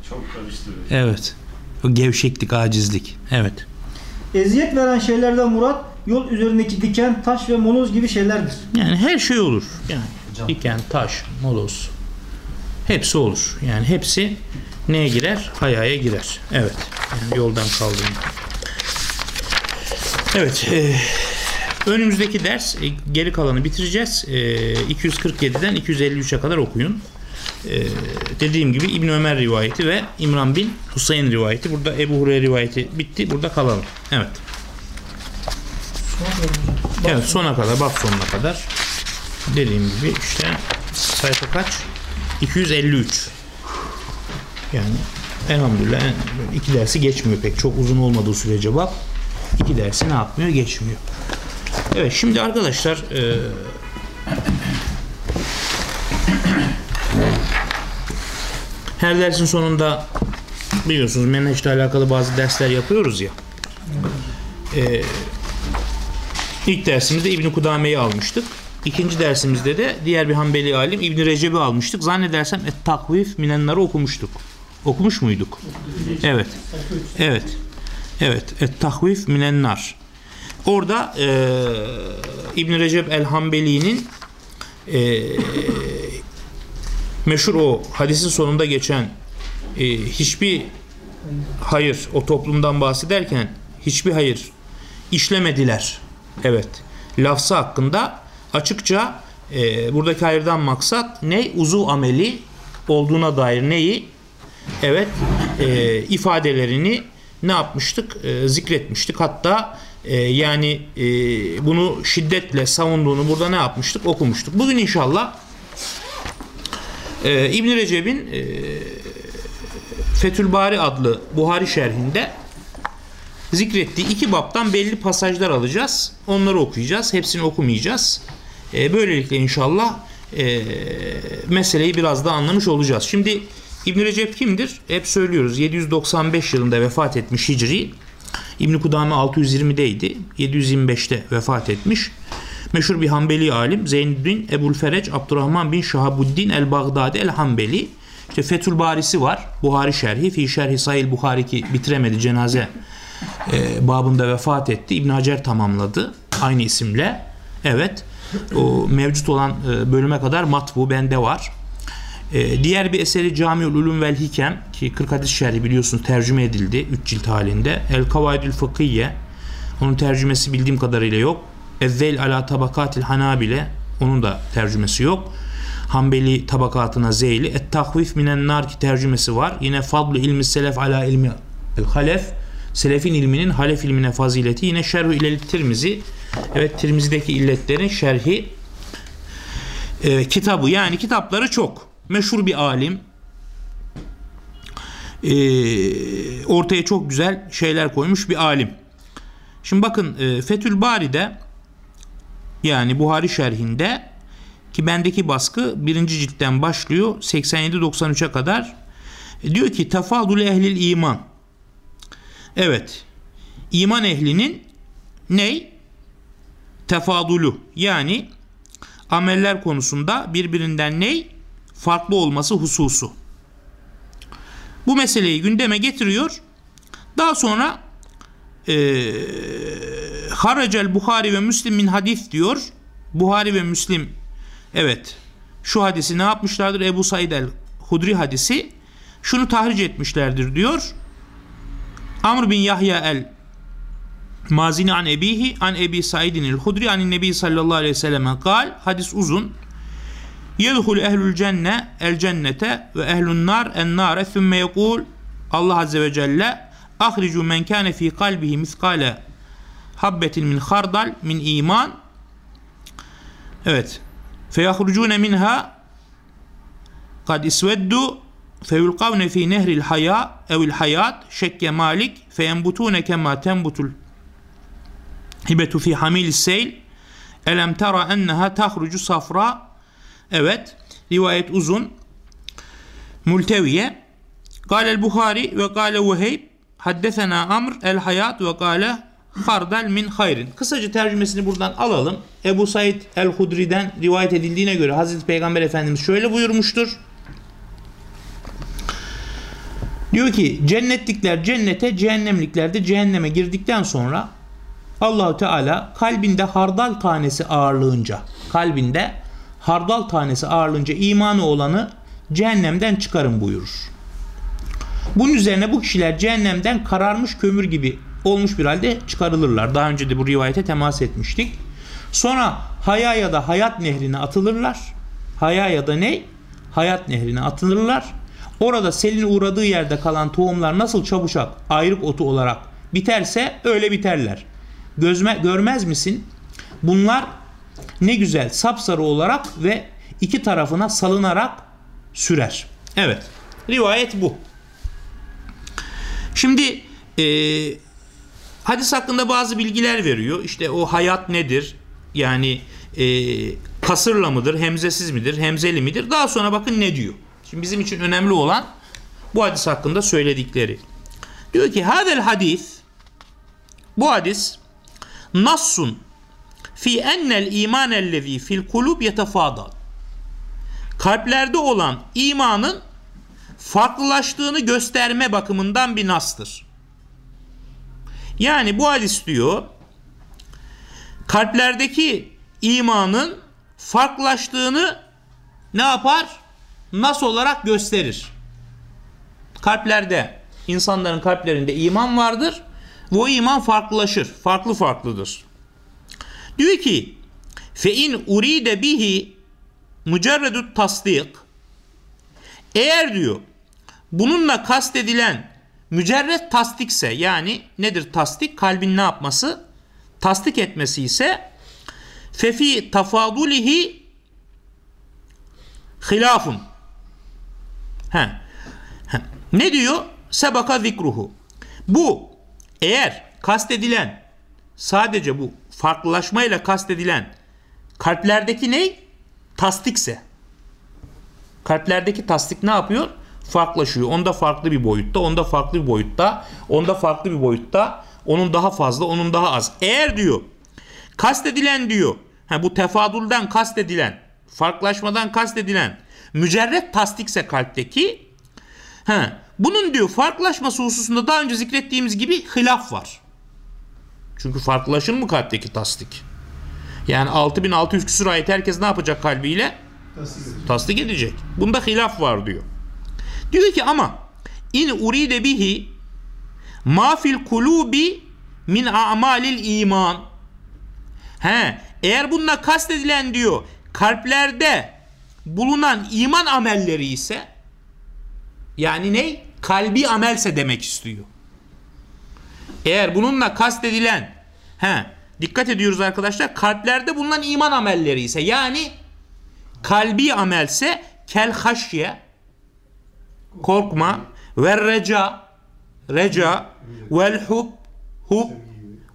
Çok karıştırıyor. Evet. O gevşeklik, acizlik. Evet. Eziyet veren şeylerden murat yol üzerindeki diken, taş ve moloz gibi şeylerdir. Yani her şey olur. Yani diken, taş, moloz. Hepsi olur. Yani hepsi neye girer? Hayaya girer. Evet. Yani yoldan kaldığında. Evet. e, önümüzdeki ders e, geri kalanı bitireceğiz. E, 247'den 253'e kadar okuyun. E, dediğim gibi İbn Ömer rivayeti ve İmran bin Husayn rivayeti. Burada Ebu Hureyre rivayeti bitti. Burada kalalım. Evet. Evet sona kadar bak sonuna kadar. Dediğim gibi işte sayfa kaç? 253. Yani elhamdülillah iki dersi geçmiyor pek. Çok uzun olmadığı sürece bak. iki dersi ne yapmıyor? Geçmiyor. Evet şimdi arkadaşlar e, her dersin sonunda biliyorsunuz menheşle alakalı bazı dersler yapıyoruz ya. E, İlk dersimizde İbn Kudame'yi almıştık. İkinci dersimizde de diğer bir Hanbeli alim İbn Recep'i almıştık. Zannedersem Et Takvif Minenler'i okumuştuk. Okumuş muyduk? Evet. Evet. Evet. Et Takvif Minennar. Orada eee İbn Recep el Hanbeli'nin eee meşhur o hadisin sonunda geçen eee, hiçbir hayır o toplumdan bahsederken hiçbir hayır işlemediler. Evet. Lafzı hakkında açıkça e, buradaki hayırdan maksat ne? Uzu ameli olduğuna dair neyi? Evet. e, ifadelerini ne yapmıştık? E, zikretmiştik. Hatta e, yani e, bunu şiddetle savunduğunu burada ne yapmıştık? Okumuştuk. Bugün inşallah e, İbn Recep'in e, Fethül Bari adlı Buhari şerhinde zikrettiği iki baptan belli pasajlar alacağız. Onları okuyacağız. Hepsini okumayacağız. E, böylelikle inşallah e, meseleyi biraz daha anlamış olacağız. Şimdi İbn Recep kimdir? Hep söylüyoruz. 795 yılında vefat etmiş Hicri. İbn Kudame 620'deydi. 725'te vefat etmiş. Meşhur bir Hanbeli alim Zeynüddin Ebul Fereç Abdurrahman bin Şahabuddin el-Bagdadi el-Hanbeli. İşte Fethül Barisi var. Buhari şerhi. Fi şerhi Sahih Buhari ki bitiremedi cenaze e, babında vefat etti. İbn Hacer tamamladı aynı isimle. Evet. O mevcut olan e, bölüme kadar matbu bende var. E, diğer bir eseri Camiül Ulum vel Hikem ki 40 hadis şerhi biliyorsunuz tercüme edildi 3 cilt halinde. El Kavaidül Fıkhiye onun tercümesi bildiğim kadarıyla yok. Evvel ala tabakatil hanabile onun da tercümesi yok. Hanbeli tabakatına zeyli. Et tahvif minen nar ki tercümesi var. Yine fadlu ilmi selef ala ilmi el halef. Selefin ilminin halef ilmine fazileti. Yine şerhu ilel tirmizi. Evet Tirmizi'deki illetlerin şerhi e, kitabı. Yani kitapları çok. Meşhur bir alim. E, ortaya çok güzel şeyler koymuş bir alim. Şimdi bakın e, Fethül Bari'de yani Buhari şerhinde ki bendeki baskı birinci ciltten başlıyor 87-93'e kadar E, diyor ki tefadul ehlil iman evet iman ehlinin ney? Tefadulu yani ameller konusunda birbirinden ney? Farklı olması hususu. Bu meseleyi gündeme getiriyor. Daha sonra eee Haracel Buhari ve Müslim min hadis diyor. Buhari ve Müslim evet şu hadisi ne yapmışlardır? Ebu Said el Hudri hadisi şunu tahric etmişlerdir diyor. Amr bin Yahya el Mazini an ebihi an ebi Saidin el Hudri an nebi sallallahu aleyhi ve selleme kal hadis uzun yedhul ehlül cenne el cennete ve ehlün nar en nare thumme yekul Allah azze ve celle ahricu men kâne fi kalbihi miskale habbetin min hardal min iman evet feyahrucune minha kad isveddu feyulqavne fi nehril haya evil hayat şekke malik feyenbutune kema tenbutul hibetu fi hamilis seyl elem tera enneha tahrucu safra evet rivayet uzun multeviye قال البخاري وقال وهيب حدثنا Amr el Hayat hardal min hayrin. Kısaca tercümesini buradan alalım. Ebu Said el-Hudri'den rivayet edildiğine göre Hazreti Peygamber Efendimiz şöyle buyurmuştur. Diyor ki cennetlikler cennete, cehennemlikler de cehenneme girdikten sonra Allahu Teala kalbinde hardal tanesi ağırlığınca, kalbinde hardal tanesi ağırlığınca imanı olanı cehennemden çıkarın buyurur. Bunun üzerine bu kişiler cehennemden kararmış kömür gibi olmuş bir halde çıkarılırlar. Daha önce de bu rivayete temas etmiştik. Sonra haya ya da hayat nehrine atılırlar. Haya ya da ne? Hayat nehrine atılırlar. Orada selin uğradığı yerde kalan tohumlar nasıl çabucak ayrık otu olarak biterse öyle biterler. Gözme, görmez misin? Bunlar ne güzel sapsarı olarak ve iki tarafına salınarak sürer. Evet. Rivayet bu. Şimdi e, hadis hakkında bazı bilgiler veriyor. İşte o hayat nedir? Yani e, kasırla mıdır, hemzesiz midir, hemzeli midir? Daha sonra bakın ne diyor. Şimdi bizim için önemli olan bu hadis hakkında söyledikleri. Diyor ki hadel hadis bu hadis nassun fi ennel iman ellezî fil kulub yetefadal. Kalplerde olan imanın farklılaştığını gösterme bakımından bir nastır. Yani bu hadis diyor kalplerdeki imanın farklılaştığını ne yapar? Nas olarak gösterir. Kalplerde, insanların kalplerinde iman vardır. Bu iman farklılaşır. Farklı farklıdır. Diyor ki fe in uride bihi mücerredut tasdik eğer diyor bununla kastedilen mücerret tasdikse yani nedir tasdik? Kalbin ne yapması? Tasdik etmesi ise fefi tafadulihi hilafun. He. He. Ne diyor? Sebaka zikruhu. Bu eğer kastedilen sadece bu farklılaşmayla kastedilen kalplerdeki ne? Tasdikse. Kalplerdeki tasdik ne yapıyor? Farklılaşıyor. Onda farklı bir boyutta, onda farklı bir boyutta, onda farklı bir boyutta, onun daha fazla, onun daha az. Eğer diyor kastedilen diyor, ha bu tefadulden kastedilen, farklılaşmadan kastedilen mücerret tasdikse kalpteki ha bunun diyor farklılaşması hususunda daha önce zikrettiğimiz gibi hilaf var. Çünkü farklılaşır mı kalpteki tasdik? Yani 6600 küsur ayet herkes ne yapacak kalbiyle? Tasdik edecek. Bunda hilaf var diyor. Diyor ki ama in uride bihi ma fil kulubi min a'malil iman. He, eğer bununla kastedilen diyor kalplerde bulunan iman amelleri ise yani ne? Kalbi amelse demek istiyor. Eğer bununla kastedilen he, dikkat ediyoruz arkadaşlar kalplerde bulunan iman amelleri ise yani kalbi amelse kel haşye korkma ve reca reca vel hub hub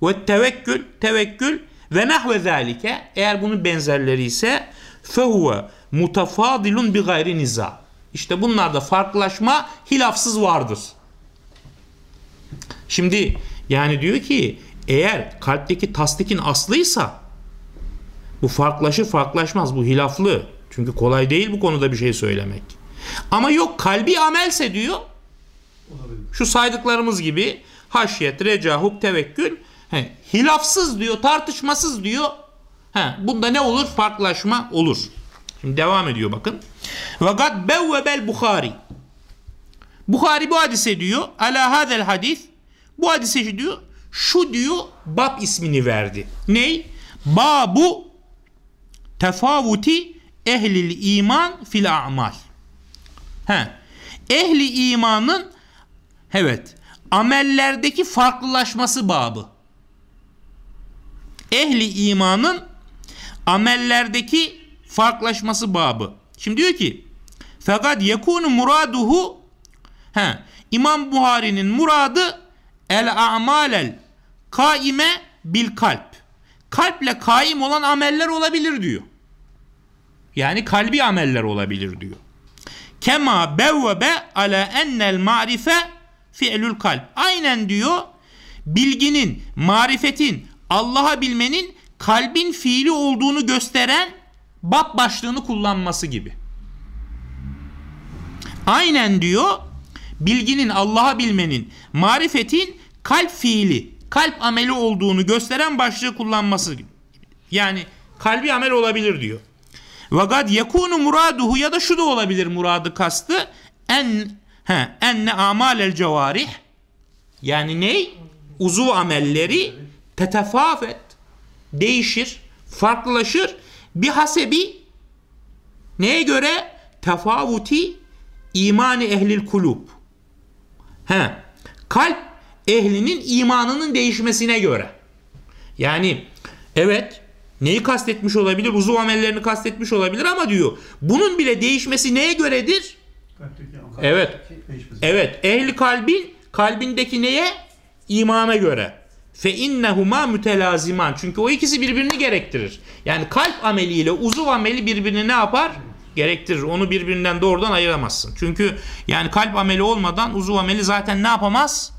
ve tevekkül tevekkül ve nahve zalike eğer bunun benzerleri ise fehuve mutafadilun bi gayri niza. İşte bunlarda farklılaşma hilafsız vardır. Şimdi yani diyor ki eğer kalpteki tasdikin aslıysa bu farklılaşır farklılaşmaz bu hilaflı. Çünkü kolay değil bu konuda bir şey söylemek. Ama yok kalbi amelse diyor. Şu saydıklarımız gibi haşyet, reca, hub, tevekkül he, hilafsız diyor, tartışmasız diyor. He, bunda ne olur? Farklılaşma olur. Şimdi devam ediyor bakın. Ve kad bevvebel Bukhari. Bukhari bu hadise diyor. Ala hadel hadis. Bu hadise diyor. Şu diyor bab ismini verdi. Ney? Babu tefavuti ehlil iman fil a'mal. He. Ehli imanın evet amellerdeki farklılaşması babı. Ehli imanın amellerdeki farklılaşması babı. Şimdi diyor ki Fakat yekunu muraduhu he, İmam Buhari'nin muradı el a'malel kaime bil kalp. Kalple kaim olan ameller olabilir diyor. Yani kalbi ameller olabilir diyor. Kema bevvebe ala ennel marife fi'lül kalp. Aynen diyor bilginin, marifetin, Allah'a bilmenin kalbin fiili olduğunu gösteren bab başlığını kullanması gibi. Aynen diyor bilginin, Allah'a bilmenin, marifetin kalp fiili, kalp ameli olduğunu gösteren başlığı kullanması gibi. Yani kalbi amel olabilir diyor. Vagat yekunu muraduhu ya da şu da olabilir muradı kastı en he enne amalel cevarih yani ne? Uzuv amelleri tetefafet değişir, farklılaşır. Bir hasebi neye göre? Tefavuti imani ehlil kulub. He. Kalp ehlinin imanının değişmesine göre. Yani evet neyi kastetmiş olabilir? Uzuv amellerini kastetmiş olabilir ama diyor bunun bile değişmesi neye göredir? Evet. Evet. Ehli kalbin kalbindeki neye? İmana göre. Fe innehuma mütelaziman. Çünkü o ikisi birbirini gerektirir. Yani kalp ameliyle uzuv ameli birbirini ne yapar? Gerektirir. Onu birbirinden doğrudan ayıramazsın. Çünkü yani kalp ameli olmadan uzuv ameli zaten ne yapamaz?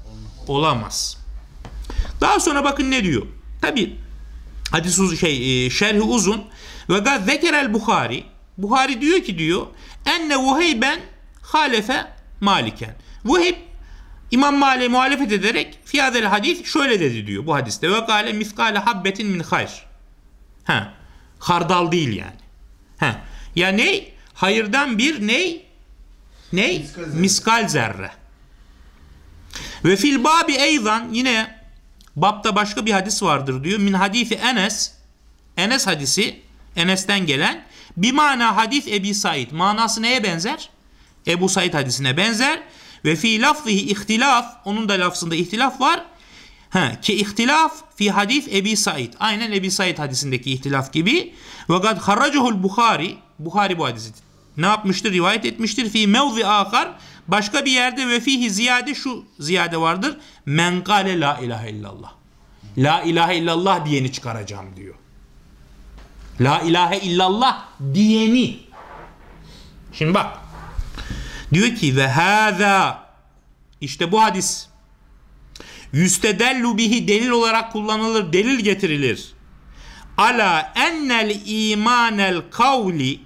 Olamaz. Daha sonra bakın ne diyor? Tabi hadis uz şey e, şerhi uzun ve gaz zekerel Buhari Buhari diyor ki diyor enne Vuheyben halefe Maliken. Vuheyb İmam Malik'e muhalefet ederek fiyadel hadis şöyle dedi diyor bu hadiste. Ve gale miskale habbetin min hayr. Ha. Hardal değil yani. Ha. Ya ne? Hayırdan bir ne? Ne? Miskal zerre. Miskal zerre. Ve fil babi eyzan yine babda başka bir hadis vardır diyor. Min hadisi Enes. Enes hadisi Enes'ten gelen bir mana hadis Ebi Said. Manası neye benzer? Ebu Said hadisine benzer. Ve fi lafzihi ihtilaf. Onun da lafzında ihtilaf var. Ha, ki ihtilaf fi hadis Ebi Said. Aynen Ebi Said hadisindeki ihtilaf gibi. Ve kad harracuhul Bukhari. Bukhari bu hadisi ne yapmıştır? Rivayet etmiştir. Fi mevzi akar. Başka bir yerde ve fihi ziyade şu ziyade vardır. Men kale la ilahe illallah. La ilahe illallah diyeni çıkaracağım diyor. La ilahe illallah diyeni. Şimdi bak. Diyor ki ve hâzâ işte bu hadis yüstedellu bihi delil olarak kullanılır, delil getirilir. Ala ennel imanel kavli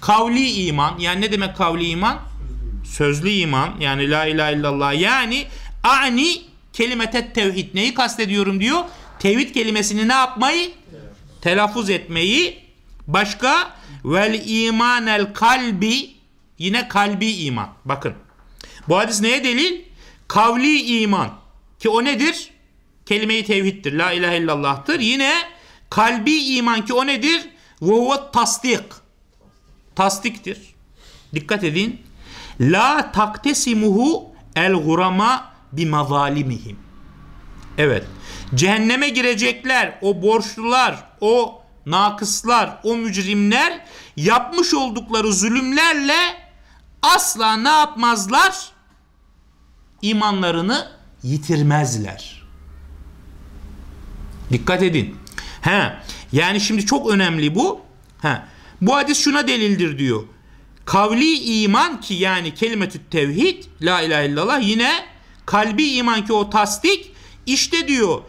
kavli iman yani ne demek kavli iman? Sözlü iman yani la ilahe illallah yani ani kelimetet tevhid neyi kastediyorum diyor? Tevhid kelimesini ne yapmayı? Telaffuz etmeyi. Başka vel imanel kalbi yine kalbi iman. Bakın. Bu hadis neye delil? Kavli iman. Ki o nedir? Kelime-i tevhiddir. La ilahe illallah'tır. Yine kalbi iman ki o nedir? Ve tasdik. Tasdiktir. Dikkat edin. La taktesimuhu el gurama bi mazalimihim. Evet. Cehenneme girecekler o borçlular, o nakıslar, o mücrimler yapmış oldukları zulümlerle asla ne yapmazlar? İmanlarını yitirmezler. Dikkat edin. He, yani şimdi çok önemli bu. He, bu hadis şuna delildir diyor. Kavli iman ki yani kelimetü tevhid la ilahe illallah yine kalbi iman ki o tasdik işte diyor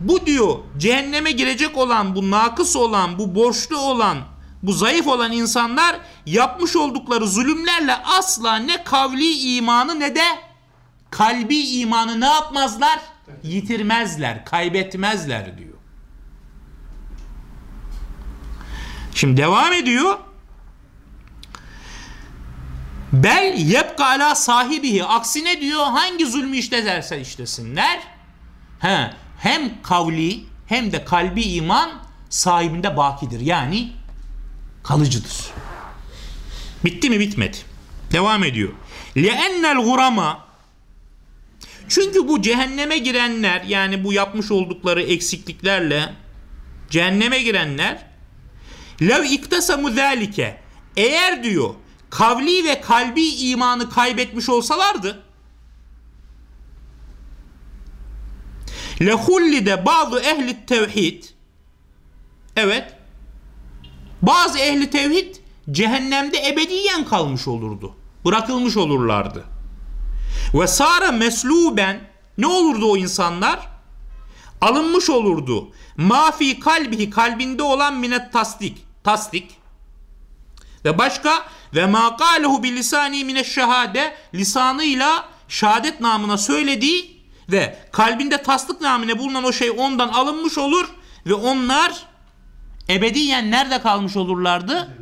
bu diyor cehenneme girecek olan bu nakıs olan bu borçlu olan bu zayıf olan insanlar yapmış oldukları zulümlerle asla ne kavli imanı ne de kalbi imanı ne yapmazlar? Yitirmezler, kaybetmezler diyor. Şimdi devam ediyor. Bel yebka ala sahibihi. Aksine diyor hangi zulmü işlerse işlesinler. He, hem kavli hem de kalbi iman sahibinde bakidir. Yani kalıcıdır. Bitti mi? Bitmedi. Devam ediyor. لِأَنَّ الْغُرَمَا Çünkü bu cehenneme girenler yani bu yapmış oldukları eksikliklerle cehenneme girenler lev iktasamu zalike eğer diyor kavli ve kalbi imanı kaybetmiş olsalardı lehullide bazı ehli tevhid evet bazı ehli tevhid cehennemde ebediyen kalmış olurdu. Bırakılmış olurlardı. Ve sara mesluben ne olurdu o insanlar? Alınmış olurdu. Mafi kalbihi kalbinde olan minet tasdik. Tasdik. Ve başka ve ma kalehu bil lisani mine şehade lisanıyla şehadet namına söylediği ve kalbinde tasdik namine bulunan o şey ondan alınmış olur ve onlar ebediyen nerede kalmış olurlardı?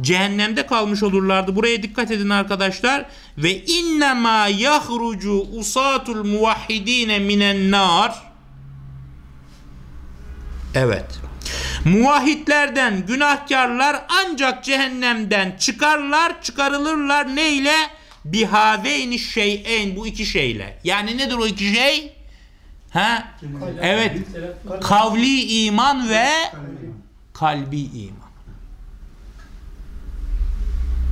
Cehennemde kalmış olurlardı. Buraya dikkat edin arkadaşlar. Ve innema yahrucu usatul muvahhidine minen nar. Evet. Muvahhidlerden günahkarlar ancak cehennemden çıkarlar, çıkarılırlar neyle? Bihaveyni şeyen bu iki şeyle. Yani nedir o iki şey? Ha? Evet. Kavli iman ve kalbi iman.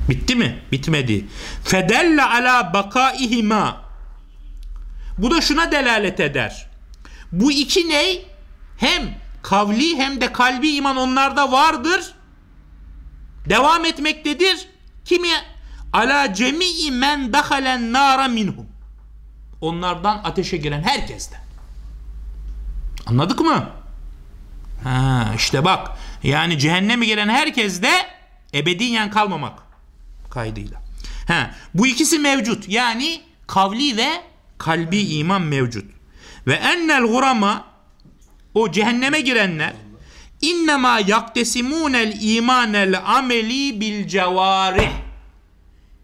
Bitti mi? Bitmedi. Fedelle ala bakaihima. Bu da şuna delalet eder. Bu iki ney? Hem kavli hem de kalbi iman onlarda vardır. Devam etmektedir. Kimi? Ala cemi'i men dahalen nara minhum. Onlardan ateşe giren herkesten. Anladık mı? Ha, işte bak. Yani cehenneme giren herkes de ebediyen kalmamak kaydıyla. Ha, bu ikisi mevcut. Yani kavli ve kalbi iman mevcut. Ve ennel gurama o cehenneme girenler innema yaktesimunel imanel ameli bil cevarih.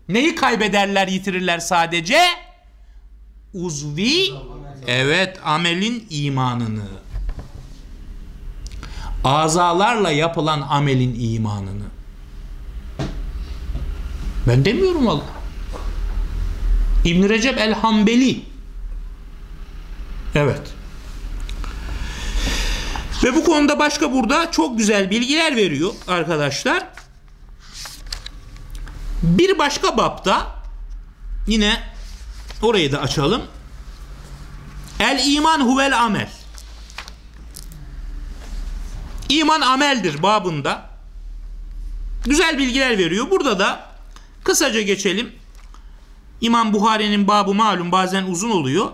Neyi kaybederler yitirirler sadece? Uzvi evet amelin imanını. Azalarla yapılan amelin imanını. Ben demiyorum Allah İbn Recep el-Hambeli evet ve bu konuda başka burada çok güzel bilgiler veriyor arkadaşlar. Bir başka bapta yine orayı da açalım. El iman huvel amel. İman ameldir babında. Güzel bilgiler veriyor. Burada da kısaca geçelim. İmam Buhari'nin babı malum bazen uzun oluyor.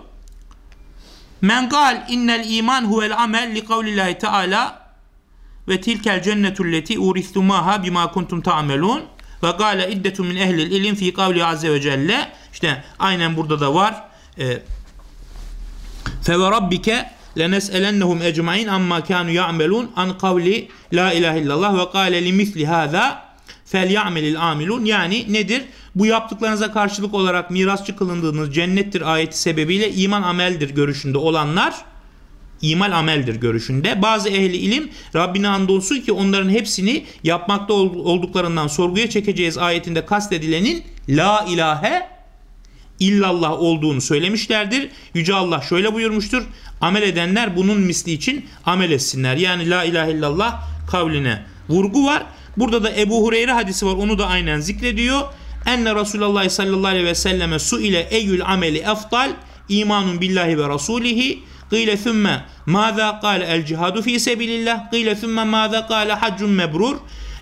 Men gal innel iman huvel amel li kavlillahi teala ve tilkel cennetul leti uristumaha bima kuntum ta'melun ve gale iddetu min ehlil ilim fi kavli azze ve celle. İşte aynen burada da var. E, fe ve rabbike lenes'elennehum ecmain amma kanu ya'melun an kavli la ilahe illallah ve kale li misli hâzâ fel ya'melil amilun yani nedir? Bu yaptıklarınıza karşılık olarak mirasçı kılındığınız cennettir ayeti sebebiyle iman ameldir görüşünde olanlar imal ameldir görüşünde. Bazı ehli ilim Rabbine andolsun ki onların hepsini yapmakta olduklarından sorguya çekeceğiz ayetinde kastedilenin la ilahe illallah olduğunu söylemişlerdir. Yüce Allah şöyle buyurmuştur. Amel edenler bunun misli için amel etsinler. Yani la ilahe illallah kavline vurgu var. Burada da Ebu Hureyre hadisi var. Onu da aynen zikrediyor. Enne Resulullah sallallahu aleyhi ve selleme su ile eyyül ameli eftal imanun billahi ve rasulihi Qile thumme maza kâle el cihadu fi sebilillah. Qile thumme maza kâle haccun mebrur.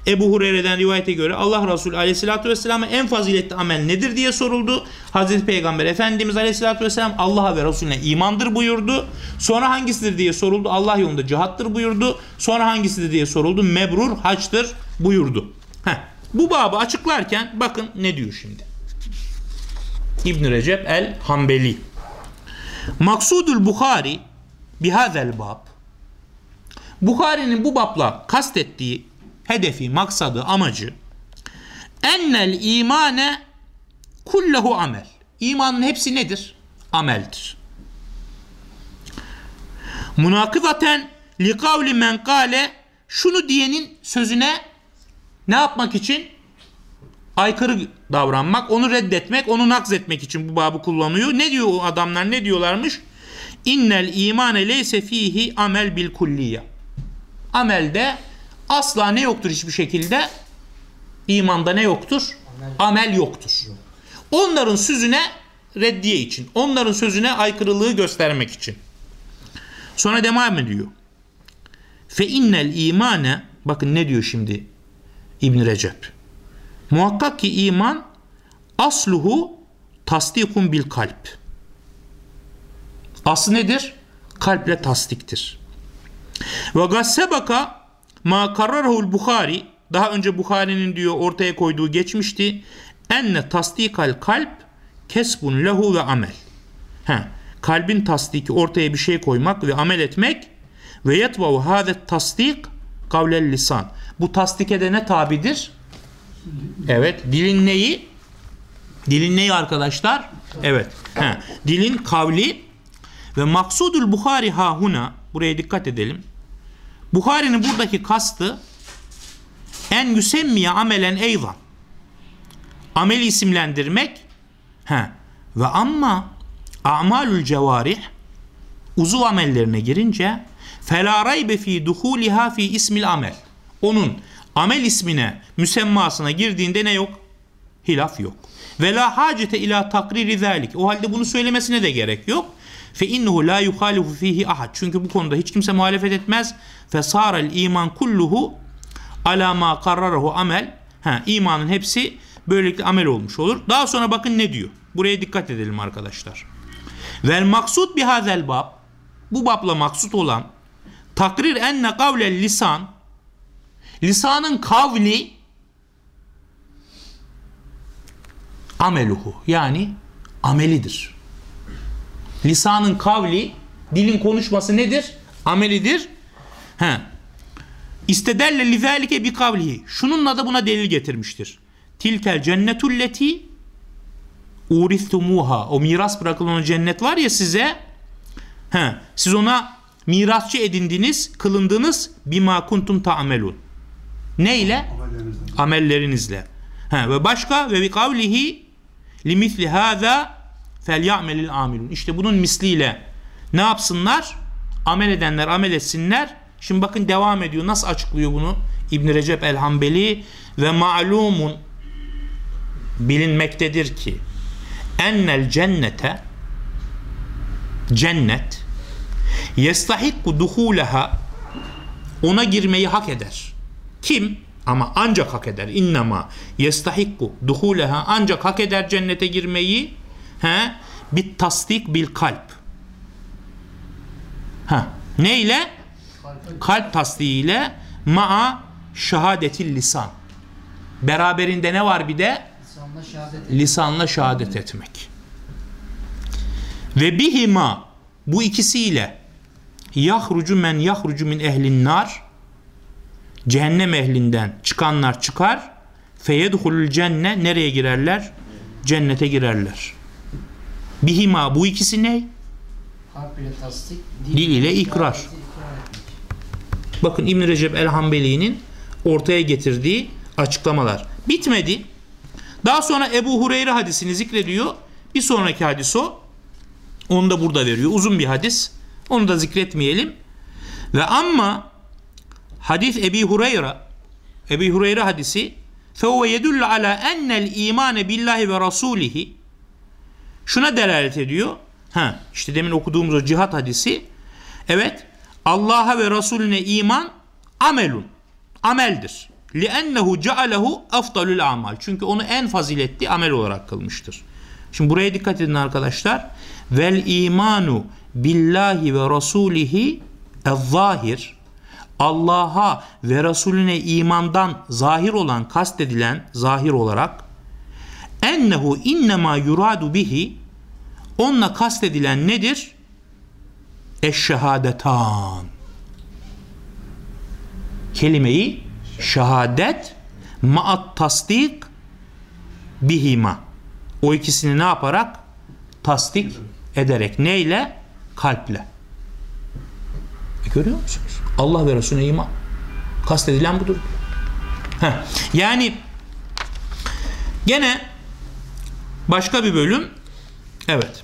Ebu Hureyre'den rivayete göre Allah Resulü aleyhissalatü vesselam'a en faziletli amel nedir diye soruldu. Hazreti Peygamber Efendimiz aleyhissalatü vesselam Allah'a ve Resulüne imandır buyurdu. Sonra hangisidir diye soruldu. Allah yolunda cihattır buyurdu. Sonra hangisidir diye soruldu. Mebrur haçtır buyurdu. Heh. Bu babı açıklarken bakın ne diyor şimdi. İbn Recep el Hanbeli. Maksudul Bukhari bihazel bab Bukhari'nin bu babla kastettiği hedefi, maksadı, amacı ennel imane kullehu amel. İmanın hepsi nedir? Ameldir. Münakızaten li kavli men kale şunu diyenin sözüne ne yapmak için? Aykırı davranmak, onu reddetmek, onu nakzetmek için bu babı kullanıyor. Ne diyor o adamlar? Ne diyorlarmış? İnnel imane leyse fihi amel bil kulliye. Amelde asla ne yoktur hiçbir şekilde? İmanda ne yoktur? Amel yoktur. Onların sözüne reddiye için. Onların sözüne aykırılığı göstermek için. Sonra devam ediyor. Fe innel imane bakın ne diyor şimdi İbn Recep. Muhakkak ki iman asluhu tasdikun bil kalp. Aslı nedir? Kalple tasdiktir. Ve gassebaka ma karrarahul Bukhari daha önce Bukhari'nin diyor ortaya koyduğu geçmişti. Enne tasdikal kalp kesbun lehu ve amel. He, kalbin tasdiki ortaya bir şey koymak ve amel etmek ve yetvavu hadet tasdik kavlel lisan. Bu tasdike de ne tabidir? Evet. Dilin neyi? Dilin neyi arkadaşlar? Evet. He, dilin kavli ve maksudul Bukhari hahuna buraya dikkat edelim. Bukhari'nin buradaki kastı en yüsemmiye amelen eyvan. Ameli isimlendirmek he, ve amma amalül cevarih uzuv amellerine girince fela raybe fi duhuliha fi ismil amel. Onun amel ismine, müsemmasına girdiğinde ne yok? Hilaf yok. Ve la hacete ila takriri zalik. O halde bunu söylemesine de gerek yok. Fe innehu la yuhalifu fihi ahad. Çünkü bu konuda hiç kimse muhalefet etmez. Fe sarel iman kulluhu ala ma karrarahu amel. Ha, imanın hepsi böylelikle amel olmuş olur. Daha sonra bakın ne diyor. Buraya dikkat edelim arkadaşlar. Vel maksud bihazel bab. Bu babla maksut olan takrir enne kavlel lisan lisanın kavli ameluhu yani amelidir. Lisanın kavli dilin konuşması nedir? Amelidir. He. İstedelle lizalike bi kavlihi. Şununla da buna delil getirmiştir. Tilkel cennetulleti uristumuha. O miras bırakılan cennet var ya size. He. Siz ona mirasçı edindiniz, kılındınız bima kuntum ta'melun. Ne ile? Amellerinizle. He. Ve başka ve bi kavlihi limisli hâzâ felyamelil amilun. İşte bunun misliyle ne yapsınlar? Amel edenler amel etsinler. Şimdi bakın devam ediyor. Nasıl açıklıyor bunu? İbn Recep el-Hanbeli ve ma'lumun bilinmektedir ki ennel cennete cennet yestahikku duhuleha ona girmeyi hak eder. Kim? Ama ancak hak eder. İnnema yestahikku duhuleha ancak hak eder cennete girmeyi he bit tasdik bil kalp. Ha. Ne ile? Kalp tasdiğiyle ma'a şehadetil lisan. Beraberinde ne var bir de? Lisanla şehadet Lisanla şehadet etmek. Ve bihima bu ikisiyle yahrucu men yahrucu min ehlin nar cehennem ehlinden çıkanlar çıkar feyedhulul cenne nereye girerler? Cennete girerler. Bihima bu ikisi ne? Tasdik, Dil ile ikrar. Bakın İbn Recep el-Hanbeli'nin ortaya getirdiği açıklamalar. Bitmedi. Daha sonra Ebu Hureyre hadisini zikrediyor. Bir sonraki hadis o. Onu da burada veriyor. Uzun bir hadis. Onu da zikretmeyelim. Ve amma hadis Ebi Hureyre Ebi Hureyre hadisi فَهُوَ يَدُلُّ عَلَى اَنَّ الْا۪يمَانَ بِاللّٰهِ وَرَسُولِهِ Şuna delalet ediyor. Ha, işte demin okuduğumuz o cihat hadisi. Evet. Allah'a ve Resulüne iman amelun. Ameldir. لِأَنَّهُ جَعَلَهُ اَفْضَلُ amal. Çünkü onu en faziletli amel olarak kılmıştır. Şimdi buraya dikkat edin arkadaşlar. Vel imanu billahi ve rasulihi zahir Allah'a ve Resulüne imandan zahir olan kastedilen zahir olarak ennehu innema yuradu bihi onunla kastedilen nedir? Eşşehadetan. Kelimeyi şehadet ma'at tasdik bihima. O ikisini ne yaparak? Tasdik ederek. Neyle? Kalple. E görüyor musunuz? Allah ve Resulüne iman. Kastedilen budur. Heh. Yani gene başka bir bölüm evet.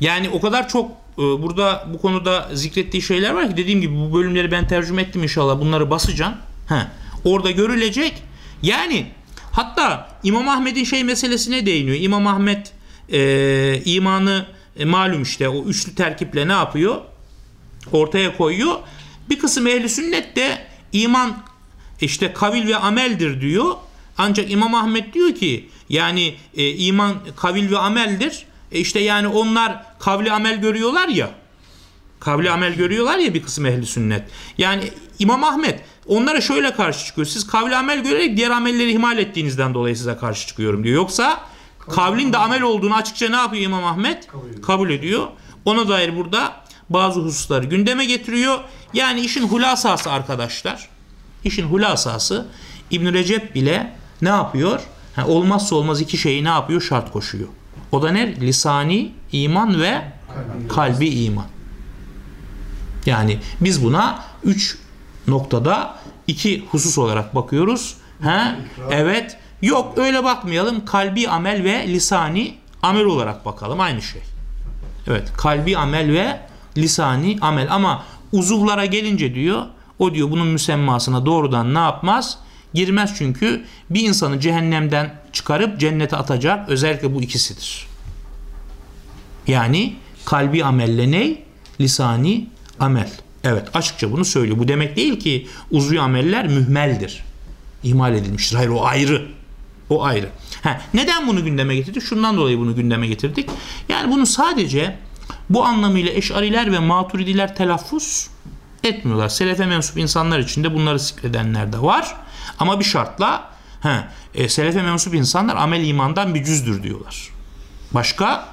Yani o kadar çok e, burada bu konuda zikrettiği şeyler var ki dediğim gibi bu bölümleri ben tercüme ettim inşallah. Bunları basacağım. Heh. Orada görülecek. Yani Hatta İmam Ahmet'in şey meselesine değiniyor. İmam Ahmet e, imanı e, malum işte o üçlü terkiple ne yapıyor? Ortaya koyuyor. Bir kısım ehli sünnet de iman işte kavil ve ameldir diyor. Ancak İmam Ahmet diyor ki yani e, iman kavil ve ameldir. E işte yani onlar kavli amel görüyorlar ya. Kavli amel görüyorlar ya bir kısım ehli sünnet. Yani İmam Ahmet onlara şöyle karşı çıkıyor. Siz kavli amel görerek diğer amelleri ihmal ettiğinizden dolayı size karşı çıkıyorum diyor. Yoksa kavlin de amel olduğunu açıkça ne yapıyor İmam Ahmet? Kabul ediyor. Ona dair burada bazı hususları gündeme getiriyor. Yani işin hulasası arkadaşlar. İşin hulasası İbn Recep bile ne yapıyor? Ha, olmazsa olmaz iki şeyi ne yapıyor? Şart koşuyor. O da ne? Lisani iman ve kalbi iman. Yani biz buna üç noktada iki husus olarak bakıyoruz. Ha? Evet. Yok öyle bakmayalım. Kalbi amel ve lisani amel olarak bakalım. Aynı şey. Evet. Kalbi amel ve lisani amel. Ama uzuvlara gelince diyor o diyor bunun müsemmasına doğrudan ne yapmaz? Girmez çünkü bir insanı cehennemden çıkarıp cennete atacak özellikle bu ikisidir. Yani kalbi amelle ne? Lisani amel. Evet açıkça bunu söylüyor. Bu demek değil ki uzvi ameller mühmeldir. İhmal edilmiştir. Hayır o ayrı. O ayrı. Ha, neden bunu gündeme getirdik? Şundan dolayı bunu gündeme getirdik. Yani bunu sadece bu anlamıyla eşariler ve maturidiler telaffuz etmiyorlar. Selefe mensup insanlar içinde bunları zikredenler de var. Ama bir şartla he, e, selefe mensup insanlar amel imandan bir cüzdür diyorlar. Başka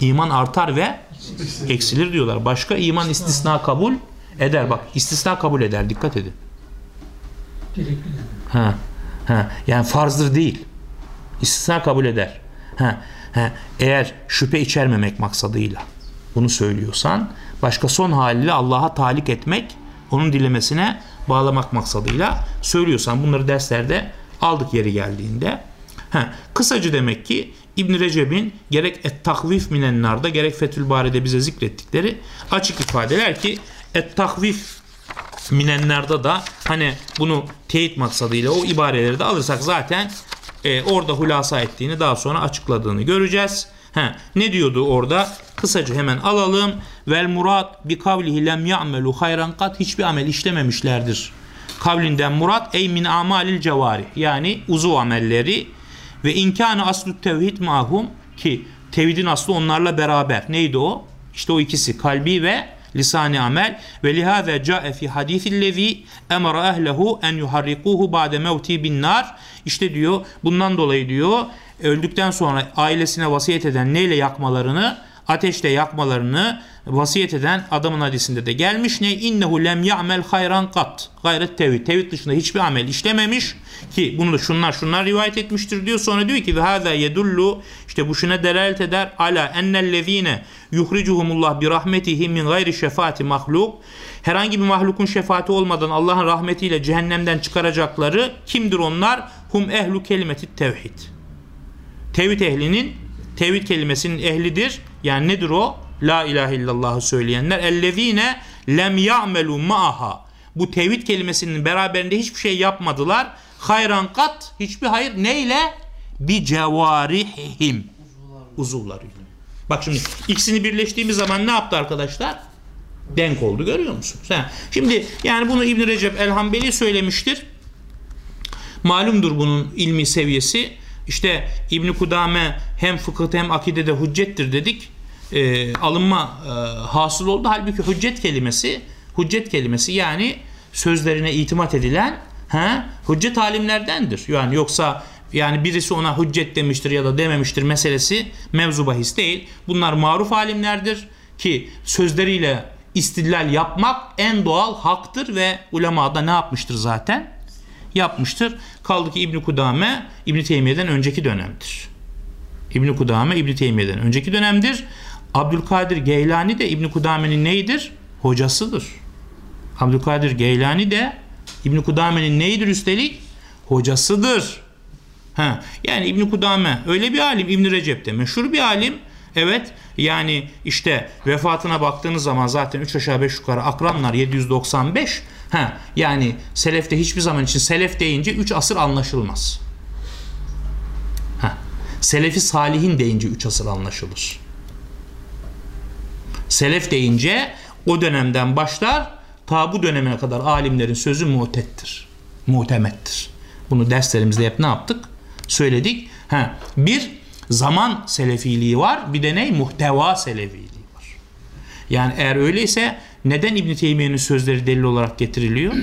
iman artar ve eksilir diyorlar. Başka iman istisna kabul eder. Bak istisna kabul eder. Dikkat edin. Ha, ha. Yani farzdır değil. İstisna kabul eder. Ha, ha. Eğer şüphe içermemek maksadıyla bunu söylüyorsan başka son haliyle Allah'a talik etmek onun dilemesine bağlamak maksadıyla söylüyorsan bunları derslerde aldık yeri geldiğinde. Ha, kısaca demek ki İbn Recep'in gerek et-takvif minennarda gerek Fethül Bari'de bize zikrettikleri açık ifadeler ki et-takvif minennarda da hani bunu teyit maksadıyla o ibareleri de alırsak zaten e, orada hulasa ettiğini daha sonra açıkladığını göreceğiz. Ha, ne diyordu orada? Kısaca hemen alalım. Vel murat bi kavlihi lem ya'melu hayran kat hiçbir amel işlememişlerdir. Kavlinden murat ey min amalil cevari yani uzuv amelleri ve imkanı aslu tevhid mahum ki tevhidin aslı onlarla beraber. Neydi o? İşte o ikisi kalbi ve lisani amel ve lihaza ca'e fi hadisillezi emara ehlehu en yuharrikuhu ba'de mevti bin nar. İşte diyor bundan dolayı diyor öldükten sonra ailesine vasiyet eden neyle yakmalarını? Ateşle yakmalarını vasiyet eden adamın hadisinde de gelmiş. Ne? İnnehu lem ya'mel hayran kat. Gayret tevhid. Tevhid dışında hiçbir amel işlememiş ki bunu da şunlar şunlar rivayet etmiştir diyor. Sonra diyor ki ve hâzâ yedullu. İşte bu şuna delalet eder. Ala ennellezîne yuhricuhumullah bi rahmetihi min gayri şefaati mahluk. Herhangi bir mahlukun şefaati olmadan Allah'ın rahmetiyle cehennemden çıkaracakları kimdir onlar? Hum ehlu kelimeti tevhid tevhid ehlinin tevhid kelimesinin ehlidir yani nedir o? La ilahe illallah'ı söyleyenler. Ellezine lem ya'melu ma'aha. Bu tevhid kelimesinin beraberinde hiçbir şey yapmadılar. Hayran kat hiçbir hayır neyle? Bi cevarihim. Uzuvlarıyla. Bak şimdi ikisini birleştiğimiz zaman ne yaptı arkadaşlar? Denk oldu görüyor musunuz? Şimdi yani bunu İbn Recep el-Hanbeli söylemiştir. Malumdur bunun ilmi seviyesi. İşte İbn Kudame hem fıkıhta hem akidede hüccettir dedik. E, alınma e, hasıl oldu. Halbuki hüccet kelimesi hüccet kelimesi yani sözlerine itimat edilen he, hüccet alimlerdendir. Yani yoksa yani birisi ona hüccet demiştir ya da dememiştir meselesi mevzu bahis değil. Bunlar maruf alimlerdir ki sözleriyle istidlal yapmak en doğal haktır ve ulema da ne yapmıştır zaten? Yapmıştır. Kaldı ki İbn Kudame İbn Teymiye'den önceki dönemdir. İbn Kudame İbn Teymiye'den önceki dönemdir. Abdülkadir Geylani de İbn Kudame'nin neyidir? Hocasıdır. Abdülkadir Geylani de İbn Kudame'nin neyidir üstelik? Hocasıdır. Ha, yani İbn Kudame öyle bir alim İbn Recep de meşhur bir alim. Evet yani işte vefatına baktığınız zaman zaten 3 aşağı 5 yukarı akranlar 795. Ha, yani selefte hiçbir zaman için selef deyince 3 asır anlaşılmaz. Selefi salihin deyince 3 asır anlaşılır. Selef deyince o dönemden başlar ta bu dönemine kadar alimlerin sözü mutettir. Mutemettir. Bunu derslerimizde hep ne yaptık? Söyledik. Ha, bir zaman selefiliği var. Bir de ne? Muhteva selefiliği var. Yani eğer öyleyse neden İbn Teymiye'nin sözleri delil olarak getiriliyor?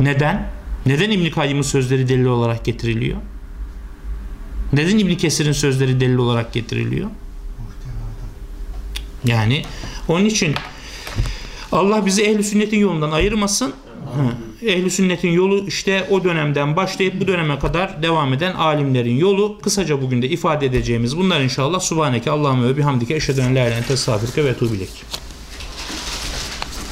Neden? Neden İbn Kayyım'ın sözleri delil olarak getiriliyor? Neden İbn Kesir'in sözleri delil olarak getiriliyor? Yani onun için Allah bizi ehli sünnetin yolundan ayırmasın. Ehli sünnetin yolu işte o dönemden başlayıp bu döneme kadar devam eden alimlerin yolu. Kısaca bugün de ifade edeceğimiz bunlar inşallah. Subhaneke Allahümme ve bihamdike eşheden la ilahe ve etûbü ileyk.